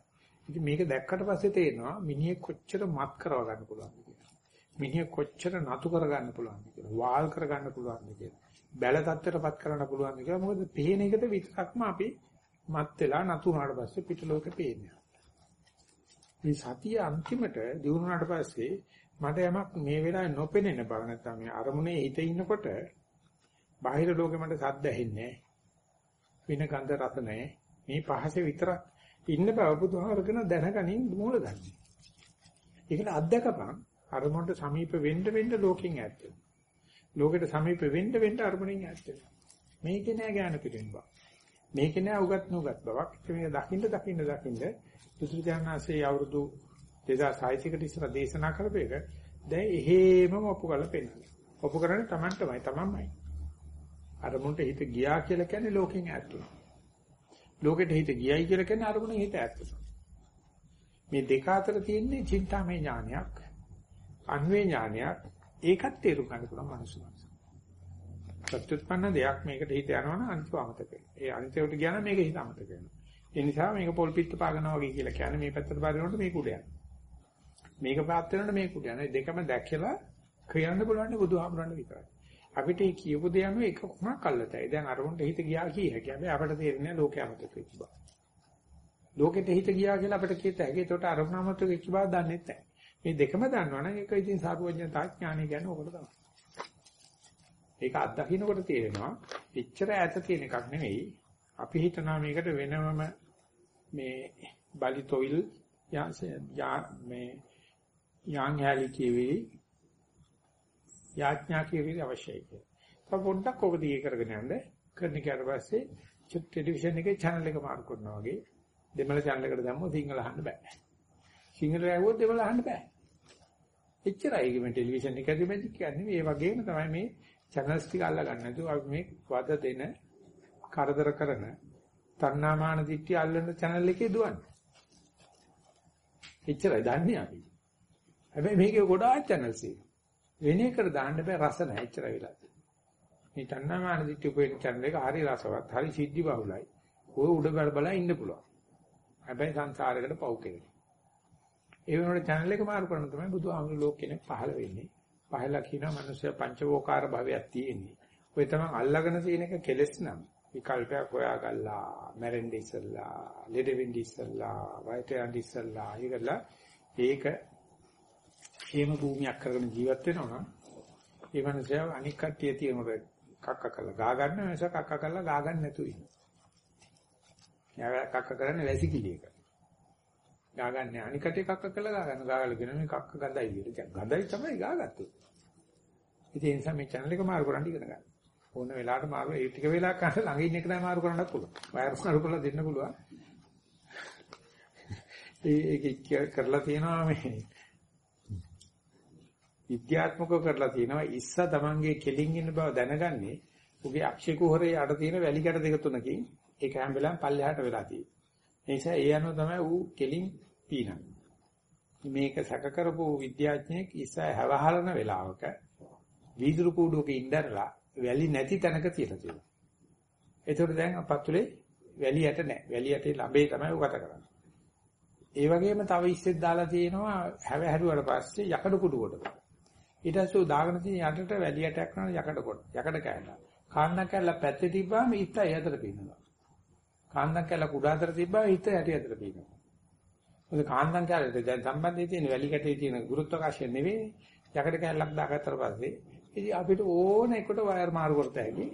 ඉතින් මේක දැක්කට පස්සේ තේරෙනවා මිනිහෙක් කොච්චර මත් කරව ගන්න පුළුවන්ද කියලා. මිනිහෙක් කොච්චර නතු කර ගන්න පුළුවන්ද කියලා. වාල් කර ගන්න පුළුවන්ද කියලා. බැල තත්ත්වයටපත් කරන්න පුළුවන්ද කියලා. මොකද පේන එකට විතරක්ම අපි මත් වෙලා නතු වුණාට පස්සේ පිට ලෝකේ පේන්නේ. මේ සතිය අන්තිමට දිනුනාට පස්සේ මට යමක් මේ වෙලාවේ නොපෙනෙන බව නැත්නම් මේ අරමුණේ හිත ඉන්නකොට බාහිර ලෝකෙ මට සද්ද ඇහෙන්නේ වෙන ගන්ධ රස නැහැ. මේ පහසේ විතරක් ඉන්න බව බුදුහාරගෙන දැනගනින් මූල ධර්ම. ඒකට අත්දකපන් අරමුණට සමීප වෙන්න වෙන්න ලෝකෙන් ඈත් වෙනවා. ලෝකෙට සමීප වෙන්න වෙන්න අරමුණෙන් ඈත් වෙනවා. මේකේ නෑ ඥාන පිටින් බව. මේකේ නෑ උගත් නුගත් බවක්. ඒක දකින්න දකින්න දකින්න බුදුරජාණන්සේ අවුරුදු 2600කට ඉස්සර දේශනා කරපේක දැන් එහෙමම ඔප්පු කරලා පෙන්නනවා. ඔප්පු කරන්නේ Taman තමයි තමන්මයි. අරමුණට හිත ගියා කියලා කියන්නේ ලෝකෙන් ඈත් වෙනවා. ලෝකෙට හිත ගියයි කියලා කියන්නේ අරමුණෙන් හිත ඈත් වෙනවා. මේ දෙක අතර තියෙන්නේ චින්තාමය ඥානයක්, අන්වේ ඥානයක්. ඒකත් තේරුම් ගන්න පුළුවන් මනුස්සයෙක්. සත්‍යුත්පන්න දෙයක් මේකට හිත යනවනම් අනිත්ව අමතක වෙනවා. ඒ අනිත්වට ගියා නම් මේක හිත අමතක වෙනවා. ඒ නිසා මේක පොල් පිට පාගනවා වගේ කියලා කියන්නේ මේ පැත්තට පාදිනකොට මේක උඩ යනවා. මේක පාත් වෙනකොට මේක උඩ යනවා. දෙකම දැක්කලා කියන්න බලන්නේ බුදුහාමුදුරන් විතරයි. අපිට මේ කියපු දේ අනුව එක කොහොමද කල්ලතයි. දැන් අරමුණට හිත ගියා කිය හැකි. හැබැයි අපට තේරෙන්නේ ලෝකයේ අමතක වෙච්ච බව. ලෝකෙට හිත ගියා කියලා අපිට කියත හැකි. ඒකට අරමුණ අමතක වෙච්ච බව දන්නේ නැහැ. මේ දෙකම දන්නවනම් ඒක ඉතින් සාරුවඥතා ඥානය කියන්නේ ඕකට තමයි. ඒක අත්දකින්නකොට තේරෙනවා එච්චර ඈත තියෙන එකක් නෙවෙයි. අපි හිතනවා මේකට වෙනම මේ බලිතොයිල් යා මේ යාන් හැලි කියවි යාඥා කියවි අවශ්‍යයි කියලා. තව පොඩ්ඩක් ඔබ දිගේ කරගෙන යන්න කරන ඊට පස්සේ ටෙලිවිෂන් එකේ channel එක මාරු කරනවා වගේ දෙමළ channel එකට දැම්මොත් සිංහල අහන්න බෑ. සිංහල ඇහුවොත් දෙමළ අහන්න බෑ. එච්චරයි ඒක මේ ටෙලිවිෂන් එකදී මේ කියන්නේ මේ වගේම තමයි මේ channels ටික අල්ල ගන්න නැතුව අපි මේ වද දෙන කරදර කරන තණ්හාමාන දිට්ඨිය අල්ලන channel එකේ දුවන්නේ. එච්චරයි දන්නේ අපි. හැබැයි මේකේ ගොඩාක් channels තියෙනවා. වෙන එකට දාන්න බෑ රස නැහැ එච්චරයි වෙලා තියෙන්නේ. මේ තණ්හාමාන දිට්ඨිය උපේන channel එක හරි රසවත්, හරි සිද්ධි බහුලයි. ඔය උඩ බල බල ඉන්න පුළුවන්. හැබැයි සංසාරයකට පව් කෙරේ. ඒ වෙනකොට channel එක මාරු කරන තමයි බුදුහාමුදුරු ලෝක කෙනෙක් පහළ වෙන්නේ. පහළලා කියන මිනිස්සු පංචවෝකාර භවයක් තියෙන්නේ. ඔය තමයි අල්ලගෙන තියෙන එක කෙලස් නම්. විකල්පයක් හොයාගල්ලා, මැරෙන්න ඉස්සල්ලා, ලෙඩ වෙන්න ඉස්සල්ලා, වයසට යන්න ඉස්සල්ලා, ඒකලා ඒක හේම භූමියක් කරගෙන ජීවත් වෙනවා නම් ඒ මනුස්සයා අනික් කට්ටිය තියෙනකොට කක්ක කරලා ගා ගන්න නිසා කක්ක කරලා ගා ගන්න නැතුව ඉන්නවා. එයා කක්ක කරන්නේ වැසිකිළියක. ගා ගන්න අනික් කට්ටිය කක්ක කරලා ගා ගන්න. ගාගල කියන මේ කක්ක ගඳයි කියලා. ගඳයි තමයි ගාගත්තේ. ඉතින් ඒ නිසා මේ channel එක මාරු කරන්න ඉගෙන ගන්න. ඕන වෙලාවට මාරු ඒ ටික වෙලා කරලා ළඟ ඉන්න එක තමයි මාරු කරන්නත් පුළුවන්. වෛරස් නඩු කරලා දෙන්න පුළුවන්. ඒ ඒක කරලා තියෙනවා මේ විද්‍යාත්මකව කරලා තියෙනවා ඉස්ස තමන්ගේ කෙලින් ඉන්න බව දැනගන්නේ උගේ අක්ෂය කුහරේ යට තියෙන වැලි ගැට දෙක තුනකින් ඒක හැම වෙලාවෙම පල්ලෙහාට වෙලා තියෙන්නේ. ඒ නිසා ඒ අනුව තමයි ඌ කෙලින් පීනන්නේ. මේක සැක කරපු විද්‍යාඥයෙක් ඉස්සර හැවහලන වෙලාවක වීදුරු කූඩුවක ඉඳලා වැලි නැති තැනක තියලා තියෙනවා. ඒතකොට දැන් අපත්තුලේ වැලි යට නැහැ. වැලි යටේ ළඹේ තමයි උගත කරන්නේ. ඒ වගේම තව ඉස්සෙත් දාලා තියෙනවා හැව හැරුවට පස්සේ යකඩ කුඩු කොට. ඊට පස්සේ දාගෙන තියෙන යටට වැලි යටයක් කරන යකඩ කොට. යකඩ කෑල්ල. කාණ්ඩක් කෑල්ල පැත්තේ තිබ්බාම ඉත යතර පිනවා. කාණ්ඩක් කෑල්ල කුඩ අතර තිබ්බාම ඉත යටි අතර පිනවා. මොකද කාණ්ඩක් කෑල්ලට දැන් සම්බන්ධයේ තියෙන වැලි කැටේ තියෙන ගුරුත්වාකර්ෂණය නෙවෙයි යකඩ කෑල්ලක් දාගත්තට පස්සේ ඉතින් අපිට ඕන එකට වයර් මාරු කරත හැකි.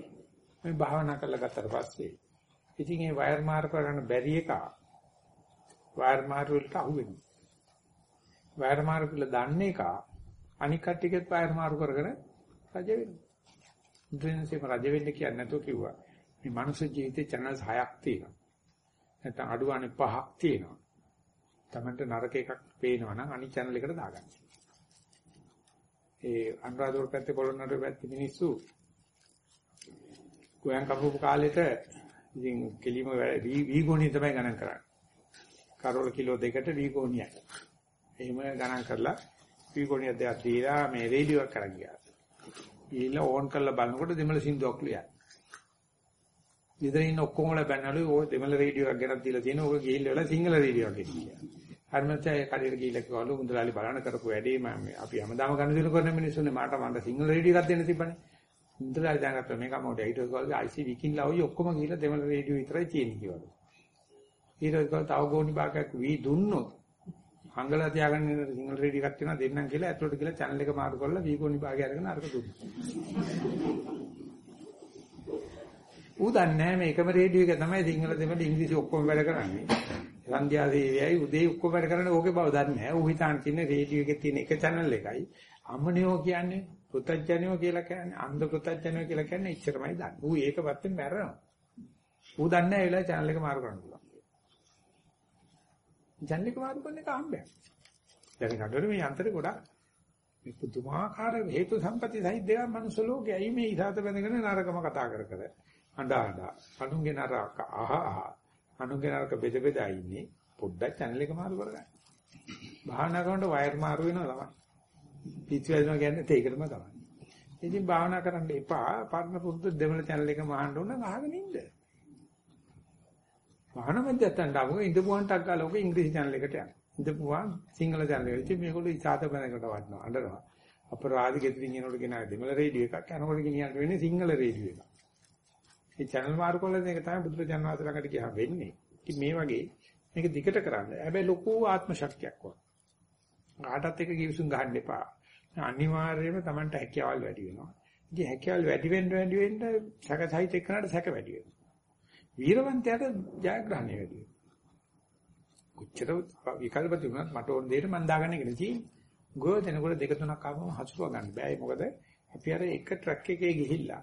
මේ භාවනා කරලා ගත්තට පස්සේ ඉතින් මේ වයර් මාරු කරගන්න බැරි එක වයර් මාරු වලට අහු වෙනවා. වයර් මාරු කියලා දන්නේ එක අනික් කට්ටියකත් වයර් මාරු කරගෙන රජ වෙනවා. ඉන්ද්‍රයන්සේම රජ වෙන්න කියන්නේ නැතුව කිව්වා. මේ මනුස්ස ජීවිතේ channels 6ක් තියෙනවා. නැත්නම් අඩුවානේ 5ක් තියෙනවා. Tamanට නරක එකක් පේනවා නම් අනිත් channel එකට දාගන්න. ඒ අනුරාධපුර පැත්තේ පොළොන්නරුව පැත්තේ මිනිස්සු ගෝයන් කපපු කාලෙට ඉතින් කෙලිම වීගෝණිය තමයි ගණන් කරන්නේ. කරෝල කිලෝ දෙකට වීගෝණියයි. එහෙම ගණන් කරලා වීගෝණිය දෙයක් දීලා මේ රේඩියෝ එක කරන් ගියා. ඊළ ඕන් කරලා බලනකොට දෙමළ සින්දුවක් ලියයි. ඉතින් ඉන්න ඔක්කොමල බැනනලු ඕ දෙමළ රේඩියෝ එකක් ගෙනත් දීලා තියෙන ඕක ගිහිල්ලා සිංහල රේඩියෝ එකක් කියලා. හරිමත්ය කඩේට ගිහිල්ලා කිව්වලු මුදලාලි බලන්න කරපු වැඩේ මම අපි හැමදාම ගන්න දිනු කරන මිනිස්සුනේ මාට මන්ට සිංහල රේඩියෝ එකක් දෙන්න තිබ්බනේ. මුදලාලි දැනගත්තා මේක මොඩ ඊට පස්සේ IC විකින්ලා ඔය ඔක්කොම ගිහිල්ලා දෙමළ රේඩියෝ විතරයි තියෙන්නේ කිව්වලු. ඊට පස්සේ තව ගෝණි භාගයක් වී දුන්නොත් හංගලා තියාගෙන ඉන්න සිංහල රේඩියෝ එකක් තියෙනවා දෙන්නම් කියලා ඇතුළට ගිහලා channel එක මාරු කරලා වී ගෝණි භාගය අරගෙන අරක දුන්නා. ඌ දන්නේ මේ එකම රේඩියෝ එක තමයි සිංහල දෙමළ ඉංග්‍රීසි ඔක්කොම වැඩ කරන්නේ. සන්ධ්‍යා සේවයයි උදේ ඔක්කොම වැඩ කරන්නේ ඕකේ බව දන්නේ නැහැ. ඌ හිතාන තින්නේ රේඩියෝ එකේ තියෙන එක channel එකයි. අමනියෝ කියන්නේ පුතඥයෝ කියලා කියන්නේ අන්ධ පුතඥයෝ කියලා කියන්නේ එච්චරමයි දන්නේ. ඌ ඒක පැත්තෙන් මැරෙනවා. ඌ දන්නේ නැහැ ඒ වෙලාවේ channel එක මාරු කරන්න පුළුවන්. channel එක මාරු කරන එක හම්බයක්. දැන් නඩවල මේ යන්ත්‍රේ ගොඩක් මේ පුදුමාකාර හේතු සම්පatti සහිත දේවල් මනුස්ස ලෝකයේ ඇයි මේ ඉසాత බඳගෙන නරකම කතා කර කර අඬ අඬ අනුන්ගේ නරක අහ අහ අනුන්ගේ නරක බෙද බෙදා ඉන්නේ පොඩ්ඩක් channel එක මාරු කරගන්න. භාවනා කරනකොට වයර් මාරු වෙනවා තමයි. පිස්සු වැදෙනවා කියන්නේ ඒකටම තමයි. ඉතින් භාවනා කරන්න එපා. පරණ පුරුදු දෙමළ channel එක මහන්න ඕන අහගෙන ඉන්න. මහාන මැදයන්ට ආවම ඉඳපුවන්ටක් ගාලා ඔක ඉංග්‍රීසි channel එකට යනවා. ඉඳපුවා සිංහල channel එකට. ඉතින් මේගොල්ලෝ ඉසాత බඳකට වටනවා. අඬනවා. අපරාධ ගෙදරින් එනකොට ගෙනාව දෙමළ රේඩියෝ එකක් යනකොට ගෙනියන්න වෙන්නේ සිංහල රේඩියෝ එකක්. ඒ channel මාරු කරලා දෙන එක තමයි බුදුරජාණන් වහන්සේ ළඟට ගියා වෙන්නේ. ඉතින් මේ වගේ මේක දිගට කරන්න. හැබැයි ලොකු ආත්ම ශක්තියක් වුණා. කාටත් එක කිවිසුම් ගහන්න එපා. අනිවාර්යයෙන්ම Tamanට හැකියාවල් වැඩි වෙනවා. ඉතින් හැකියාවල් වැඩි වෙන්න වැඩි වෙන්න සැකසහිත එක්කනට සැක වැඩි වෙනවා. වීරවන්තයාට ජයග්‍රහණය වැඩි වෙනවා. කොච්චර විකල්ප තිබුණත් මට ඕන දෙයට මම දාගන්න එක නෙවෙයි. ගොඩ දෙනකොට දෙක තුනක් ආවම හසුරුව ගන්න බෑ. මොකද අපි අර එක ට්‍රක් එකේ ගිහිල්ලා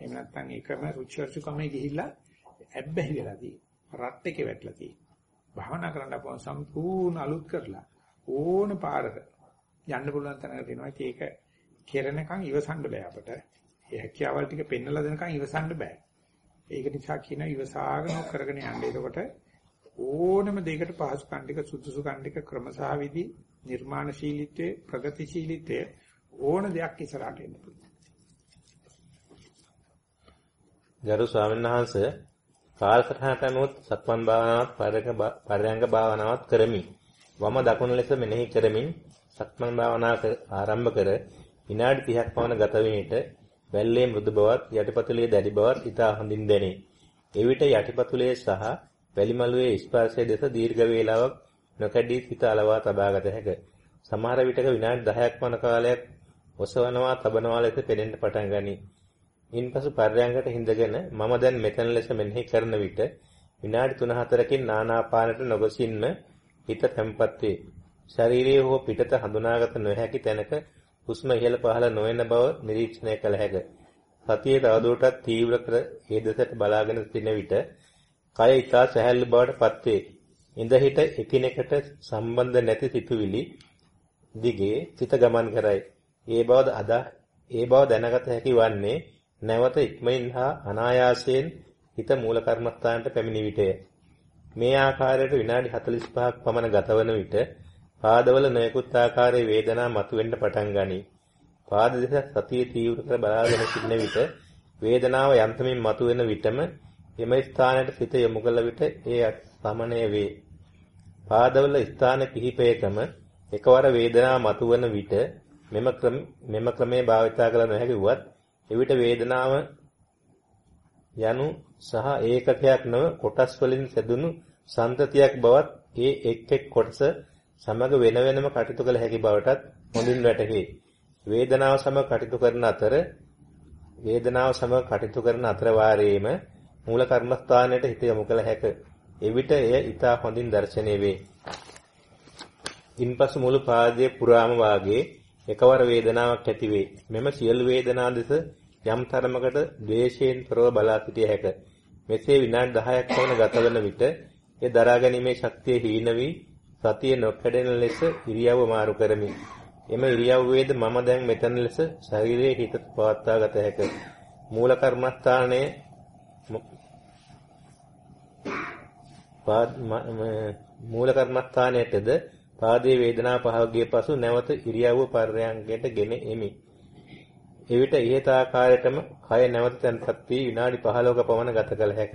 එහෙම නැත්නම් එකම රුචර්චුකමේ ගිහිල්ලා ඇබ්බැහි වෙලා තියෙනවා. රත් එකේ වැටලා තියෙනවා. භාවනා කරන්න අපව සම්පූර්ණ අලුත් කරලා ඕන පාරක යන්න පුළුවන් තැනකට එනවා. ඒක කෙරෙනකන් ඉවසන්න බෑ අපට. ඒ හැකියාවල් ටික පෙන්නලා දෙනකන් ඉවසන්න බෑ. ඒක නිසා කියන ඉවසාගෙන කරගෙන යන්න. එතකොට ඕනම දෙයකට පහසු කණ්ඩික සුදුසු කණ්ඩික ක්‍රමසහවිදි නිර්මාණශීලීත්වයේ ප්‍රගතිශීලීත්වයේ ඕන දෙයක් ඉස්සරහට එන්න පුළුවන්. ගරු ස්වාමීන් වහන්සේ කාලසටහනට අනුව සක්මන් භාවනාවත් පරයන්ක භාවනාවත් කරමි. වම දකුණ ලෙස මෙනෙහි කරමින් සක්මන් භාවනාව ආරම්භ කර විනාඩි 30ක් පමණ ගත වීමට වැල්ලේ මෘදු බවත් යටිපතුලේ දැඩි බවත් ඉතා හොඳින් දැනේ. එවිට යටිපතුලේ සහ වැලිමලුවේ ස්පර්ශයේ දෙස දීර්ඝ වේලාවක් නොකඩී සිත අලවා තබාගත හැක. සමහර විටක විනාඩි 10ක් වන කාලයක් ඔසවනවා තබනවා ලෙස පෙනෙන්න පටන් ගනී. ඉන්පසු පර්යංගකට හිඳගෙන මම දැන් මෙතන ලෙස මෙනෙහි කරන විට විනාඩි 3-4කින් නානාපානට නොගොසින්ම හිත තැම්පත් වේ. ශරීරයේ හෝ පිටත හඳුනාගත නොහැකි තැනක හුස්ම ඉහළ පහළ නොවන බව නිරීක්ෂණය කළ හැකිය. සතියේ තවදුරටත් තීව්‍ර කර ඒ දෙසට බලාගෙන සිටින විට කය ඉතා සැහැල්ලු බවට පත්වේ. ඉඳ හිට එකිනෙකට සම්බන්ධ නැති සිතුවිලි දිගේ සිත ගමන් කරයි. ඒ බව අද ඒ බව දැනගත හැකි වන්නේ නැවත ඉක්මනින් හා අනායාසයෙන් හිත මූල කර්මස්ථානට පැමිණි විටය. මේ ආකාරයට විනාඩි 45ක් පමණ ගතවන විට පාදවල නොයෙකුත් ආකාරයේ වේදනා මතුවෙන්න පටන් ගනී. පාද දෙස සතිය තීව්‍ර කර බලාගෙන සිටින විට වේදනාව යන්තමින් මතුවෙන විටම එම ස්ථානයට සිත යොමු කළ විට ඒ සමනය වේ. පාදවල ස්ථාන කිහිපයකම එකවර වේදනාව මතුවන විට මෙම ක්‍රම මෙම ක්‍රමයේ භාවිතා කළ නොහැකි වුවත් එවිට වේදනාව යනු සහ ඒකකයක් නොව කොටස් වලින් සැදුණු සන්තතියක් බවත් ඒ එක් එක් කොටස සමග වෙන වෙනම කටයුතු කළ හැකි බවටත් හොඳින් වැටහේ. වේදනාව සමග කටයුතු කරන අතර වේදනාව සමග කටයුතු කරන අතර වාරයේම මූල කර්මස්ථානයට හිත යොමු කළ හැක. එවිට එය ඊටා හොඳින් දැర్శණය වේ. ඉන්පසු මුළු පාදයේ පුරාම වාගේ එකවර වේදනාවක් ඇති වේ. මෙම සියලු වේදනා දෙස යම් තරමකට ද්වේෂයෙන් තොරව බලා සිටිය හැක. මෙසේ විනාඩි 10ක් පමණ ගතවන විට ඒ දරා ගැනීමේ ශක්තිය හීන වී සතිය නොකඩෙන ලෙස ඉරියව්ව මාරු කරමි. එම ඉරියව්වේද මම දැන් මෙතන ලෙස ශරීරයේ හිත පවත්වා ගත හැක. මූල කර්මස්ථානයේ මූල කර්මස්ථානයේද පාදයේ වේදනාව පහවගේ පසු නැවත ඉරියව්ව පර්යංගයට ගෙන එමි. එවිට ඉහත ආකාරයටම කය නැවත තැන්පත් වී විනාඩි 15ක පමණ ගත කළ හැක.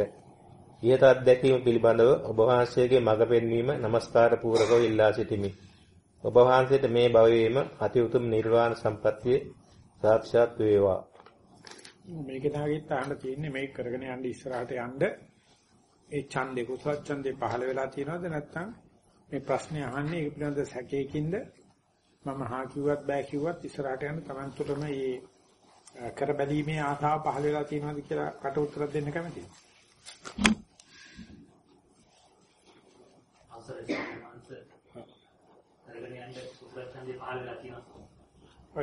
ඉහත අත්දැකීම පිළිබඳව ඔබ වහන්සේගේ මඟ පෙන්වීම নমස්කාර පූරකව ඉල්ලා සිටිමි. ඔබ වහන්සේට මේ භවයේම අති උතුම් නිර්වාණ සම්පත්තිය සාක්ෂාත් වේවා. මේක නාගෙත් අහන්න තියෙන්නේ මේක කරගෙන යන්න ඉස්සරහට යන්න ඒ ඡන්දේ කුසල ඡන්දේ පහළ වෙලා තියෙනවද නැත්නම් මේ ප්‍රශ්නේ අහන්නේ ඒ පිළිබඳ සැකයකින්ද මම හා කිව්වත් බෑ කිව්වත් ඉස්සරහට යන Taman තුළම මේ කර බැලීමේ ආසාව පහළ වෙලා තියෙනවද කියලා කට උත්තර දෙන්න කැමතියි.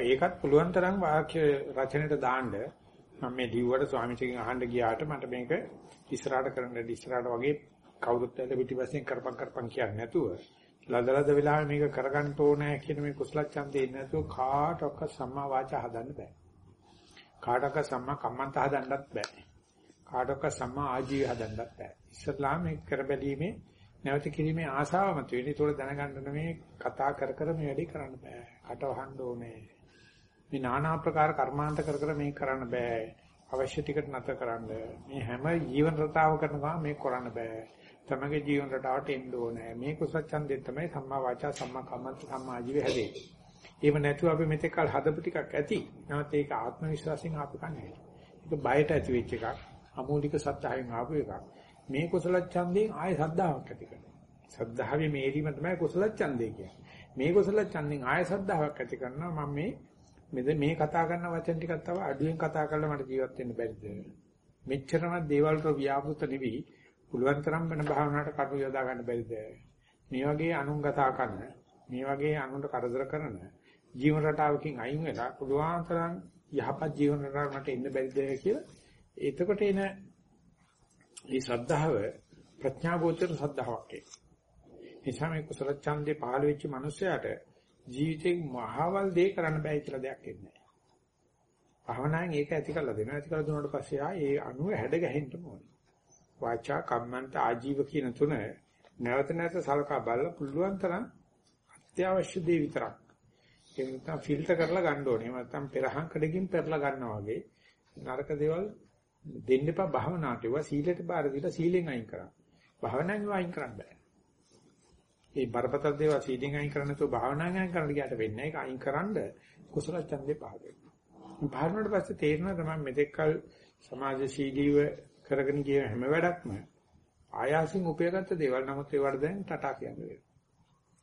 ඒකත් පුළුවන් තරම් වාක්‍ය රචනෙට දාන්න. මම මේ දිව්වට ස්වාමීන් අහන්න ගියාට මට මේක ඉස්සරහට කරන්න ඉස්සරහට වගේ කවුරුත් ඇවිල්ලා පිටිපස්සෙන් කරපම් කරපම් කියන්නේ නැතුව. ලදලද වෙලාවෙ මේක කරගන්න ඕනේ කියන මේ කුසල ඡන්දේ නැතුව කාටවත් සම්මා වාචා හදන්න බෑ. කාටවත් සම්මා කම්මන්ත හදන්නත් බෑ. කාටවත් සම්මා ආජීව හදන්නත් බෑ. ඉස්ලාම මේ කරබැලීමේ නැවත කිරීමේ ආසාව මත වෙන. ඒතකොට දැනගන්න මේ කතා කර කර මේ වැඩේ කරන්න බෑ. කට වහන්න ඕනේ. මේ নানা ආකාර කර්මාන්ත කර කර මේක කරන්න බෑ. අවශ්‍ය ටිකට නැතර කරන්න. මේ හැම ජීවන රටාව කරනවා මේක කරන්න බෑ. තමගේ ජීවන රටාවට එන්න ඕනේ. මේ කුසල ඡන්දෙන් තමයි සම්මා වාචා සම්මා කම්මන්ත සම්මා ආජීවය හැදෙන්නේ. එහෙම නැතුව අපි මෙතෙක් කල හදපු ටිකක් ඇති. නමුත් ඒක ආත්ම විශ්වාසයෙන් ආපු කන්නේ. ඒක බයට ඇති වෙච්ච එකක්. අමූලික සත්‍යයෙන් ආපු එකක්. මේ කුසල ඡන්දයෙන් ආය සද්ධාාවක් ඇති කරනවා. සද්ධාවේ මේරීම තමයි කුසල ඡන්දේ කියන්නේ. මේ කුසල ඡන්දෙන් ආය සද්ධාාවක් ඇති කරනවා මම මේ මෙද මේ කතා කරන වචන ටිකක් තව අඩුවෙන් කතා කරලා මට ජීවත් වෙන්න බැරිද? මෙච්චරම දේවල් වල ව්‍යාපෘත නෙවෙයි පුළුවන් තරම් වෙන භාවනාවට කටු යොදා ගන්න බැරිද? මේ වගේ අනුංගතා කරන මේ වගේ අනුන්ට කරදර කරන ජීවන රටාවකින් අයින් වෙලා පුළුවන් තරම් යහපත් ජීවන රටාවකට එන්න බැරිද කියලා එතකොට එන මේ ශ්‍රද්ධාව ප්‍රඥා ගෝචර ශ්‍රද්ධාවක් ඒ. නිසා මේ කුසල ඡන්දේ පහළ වෙච්ච මිනිසයාට ජීවිතේ මහවල් දේ කරන්න බෑ කියලා දෙයක් එන්නේ නැහැ. භවනායෙන් ඒක ඇති කරලා දෙනවා. ඇති කරලා දුන්නාට පස්සේ ආ ඒ අණුව හැඩ ගැහෙන්න ඕනේ. වාචා කම්මන්ත ආජීව කියන තුන නැවත නැවත සලකා බලලා පුළුවන් තරම් අත්‍යවශ්‍ය දේ විතරක් ඒක නැත්නම් ෆිල්ටර් කරලා ගන්න ඕනේ. එහෙම නැත්නම් පෙරහන් කඩකින් පෙරලා ගන්නවා වගේ නරක දේවල් දෙන්න එපා භාවනාවට. ඒවා සීලයට බාර දීලා සීලෙන් අයින් කරා. භාවනාවෙන් අයින් කරන්න බෑ. මේ බරපතල දේවල් සීලෙන් අයින් කරන්න නැතුව භාවනාවෙන් අයින් කරන්න ගියාට වෙන්නේ ඒක අයින් කරන්න කුසල ඡන්දේ පහළ වෙනවා. භාවනාවට පස්සේ තේරෙනවා තමයි මෙතෙක්කල් සමාජශීලීව කරගෙන ගිය හැම වැඩක්ම ආයාසින් උපයගත්ත දේවල් නමුත් ඒවට දැන් ටටා කියන්නේ වෙනවා.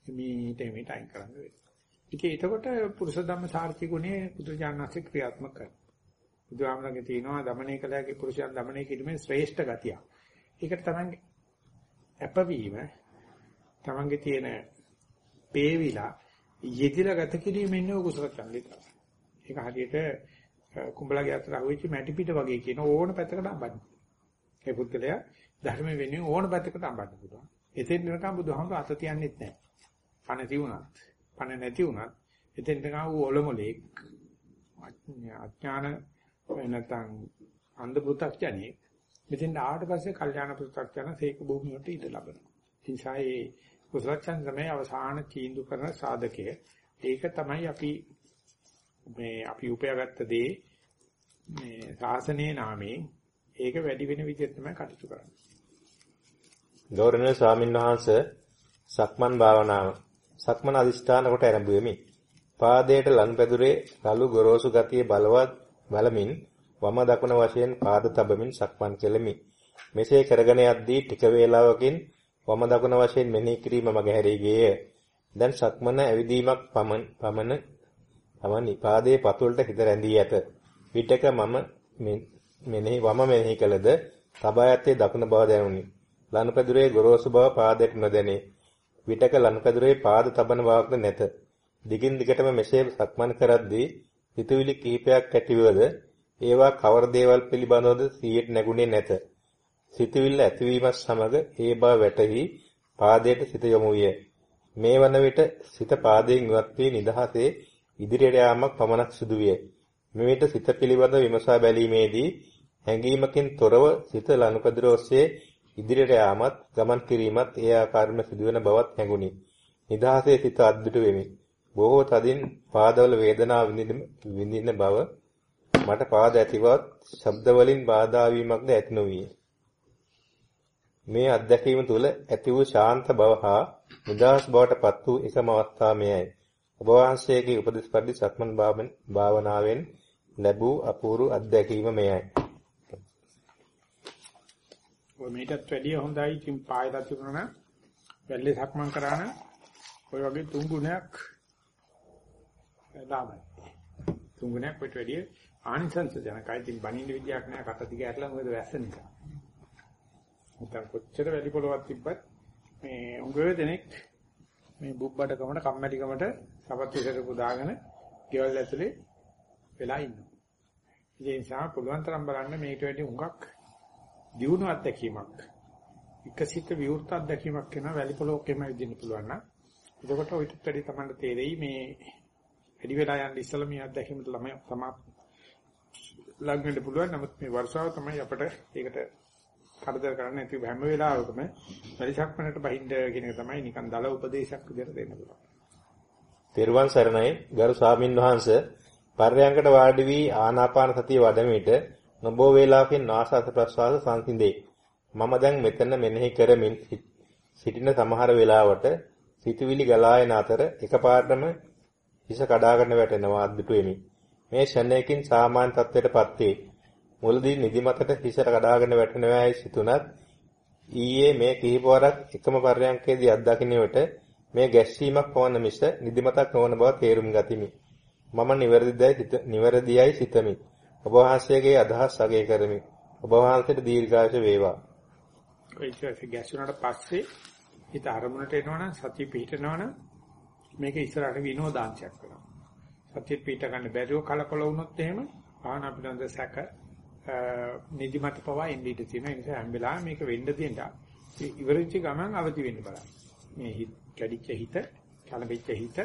මේට මේට අයින් කරන්න වෙනවා. ඉතින් එතකොට පුරුෂ ධම්ම සාර්ථි ගුණේ බුදුජානනාථේ ක්‍රියාත්මක කරනවා. බුදුආමරගේ තියෙනවා দমনය කළාගේ පුරුෂයන් দমনය කිරීමේ ශ්‍රේෂ්ඨ ගතිය. ඒකට තමයි අපවීම තමන්ගේ තියෙන වේවිලා යෙදිලා ගත කිරීමෙන් නෝ කුසල ඡන්දේ තමයි. ඒක හරියට කුඹලගේ අතට අහුවෙච්ච මැටි පිට වගේ කියන ඕන පැත්තකට අඹන්න. ඒ පුද්ගලයා ධර්ම වෙනුවෙන් ඕන පැත්තකට අඹන්න පුළුවන්. එතෙන් නිකන් බුදුහාමුදුර අත තියන්නෙත් නැහැ. පණ තියුණත්. පණ නැති වුණත් එතෙන් නිකන් ඌ ඔලොමලෙක් අඥාන නැත්නම් අන්ධ පු탁ජනෙක් මෙතෙන් ආවට පස්සේ කල්යාණ පු탁ජන සේක භූමියට ඉඳ ලබනවා. ඒ නිසා ඒ කුසල ඡන්ද තමයි අවසාන තීන්දුව කරන සාධකය. ඒක තමයි අපි මේ අපි උපයාගත්ත දේ මේ සාසනයේ නාමයෙන් ඒක වැඩි වෙන විදිහට තමයි කටයුතු කරන්නේ. ගෞරවනීය ස්වාමීන් වහන්සේ සක්මන් භාවනාව සක්මන අදිෂ්ඨාන කොට ආරම්භුවෙමි. පාදයට ලන්පැදුරේ රළු ගොරෝසු ගතිය බලවත් බලමින් වම දකුණ වශයෙන් පාද තබමින් සක්මන් කෙලෙමි. මෙසේ කරගෙන යද්දී ටික වේලාවකින් වම දකුණ වශයෙන් මෙනෙහි කිරීම මගහැරී ගියේය. දැන් සක්මන ඇවිදීමක් පමණ පමණ පමණි. පාදයේ පතුලට හිත රැඳී ඇත. විටක මම මෙනෙහි වම මෙනෙහි කළද තබා ඇත්තේ දකුණ බව දැනුනි. ලනුපැදුරේ ගොරෝසු බව පාදයට නොදැනේ. විටක ලනුපැදුරේ පාද තබන බවක්ද නැත. දිගින් දිගටම මෙසේ සක්මන් කරද්දී හිතුවිලි කිහිපයක් ඇතිවද ඒවා කවර දේවල් පිළිබඳවද සිහියට නැගුණේ නැත. සිතුවිල්ල ඇතිවීමත් සමග ඒ බව වැටහි පාදයට සිත යොමු විය. මේ වන විට සිත පාදයෙන් ඉවත් වී නිදහසේ ඉදිරියට යාමක් පමණක් සිදු විය. මෙවිට සිත පිළිබඳ විමසා බැලීමේදී හැඟීමකින් තොරව සිත ලනුපැදුර ඔස්සේ ඉදිරියට යාමත් ගමන් කිරීමත් ඒ ආකාරයෙන්ම සිදුවන බවත් හැඟුණි. නිදහසේ සිත අද්දුට වෙමි. බොහෝ තදින් පාදවල වේදනාව විඳින බව මට පාද ඇතිවත් ශබ්ද වලින් බාධා වීමක්ද ඇති නොවිය. මේ අත්දැකීම තුළ ඇති වූ ශාන්ත බව හා නිදහස් බවට පත් වූ එකම අවස්ථාව මෙයයි. ඔබ වහන්සේගේ උපදෙස් පරිදි සක්මන් භාවනාවෙන් ලැබූ අපූර්ව අත්දැකීම මෙයයි. ඔය මේකත් වැඩිය හොඳයි ඉතින් පායලා තිබුණා නම් වැල්ලේ සක්මන් කරාන ඔය වගේ තුන් ගුණයක් ලාභයි. තුන් ගුණයක් ඔයිට වැඩිය ආනිසංස ජනකයි. ඉතින් බණින්න විදියක් නෑ කට දිග ඇරලා මොකද වැස්ස නිසා. නැත්නම් කොච්චර වැඩි පොළවක් තිබ්බත් මේ උඟේ දෙනෙක් මේ බුබ්බඩකමට කම්මැලිකමට සපත් විසරපු දාගෙන ගෙවල් ඇතුලේ වෙලා ඉන්නවා. ඒ නිසා පුළුවන් තරම් බලන්න මේකට වැඩි උඟක් දියුණු අත්දැකීමක්. විකසිත විවෘත අත්දැකීමක් වෙනවා වැලි පොළොක් එම විදින්න පුළුවන් නම්. එතකොට ඔයිට වැඩි තමයි තේරෙයි මේ වැඩි වෙලා යන ඉස්සලා මේ අත්දැකීමට ළමයි තමා ලඟ වෙන්න පුළුවන්. නමුත් මේ වර්ෂාව තමයි අපිට ඒකට කරදර කරන්නේ නැති හැම වෙලාවකම පරිසක්මනට බහින්ද කියන එක තමයි නිකන් දල උපදේශයක් විදිහට දෙන්න පුළුවන්. තෙරුවන් සරණයි ගරු ස්වාමින් වහන්සේ පර්යංකට වාඩි වී ආනාපාන සතිය වඩන විට නොබෝ වේලාවකින් නාසාස ප්‍රස්වාස සංසිඳේ. මම දැන් මෙතන මෙනෙහි කරමින් සිටින සමහර වෙලාවට සිතුවිලි ගලා යන අතර එකපාරටම හිස කඩාගෙන වැටෙනවා අද්දුට වෙමි. මේ ෂණයකින් සාමාන්‍ය තත්ත්වයටපත් වේ. මුලදී නිදිමතට හිස කඩාගෙන වැටෙනවායි සිතුණත් ඊයේ මේ කිහිපවරක් එකම පර්යංකයේදී අත්දකින්න විට මේ ගැස්සීමක් පවන මිස නිදිමතක් නොවන බව තේරුම් ගතිමි. මම නිවැරදිදයි නිවැරදියයි සිතමි. ඔබ වහන්සේගේ අදහස් අගය කරමි. ඔබ වහන්සේට දීර්ඝායුෂ වේවා. ඔය ඉතින් ගැස්සුණාට පස්සේ හිත අරමුණට එනවනම් සතිය පිහිටනවනම් මේක ඉස්සරහට විනෝදාංශයක් වෙනවා. සතිය පිහිට ගන්න බැරිව කලකොල වුණොත් එහෙම ආන අපිට සැක නිදිමත පවා එන්නේ ඉඳී තියෙන නිසා හැම වෙලාවෙම මේක වෙන්න දෙන්න ඉවරෙච්ච ගමන් අවදි වෙන්න බලන්න. මේ හිත කැඩිච්ච හිත, කලබෙච්ච හිත,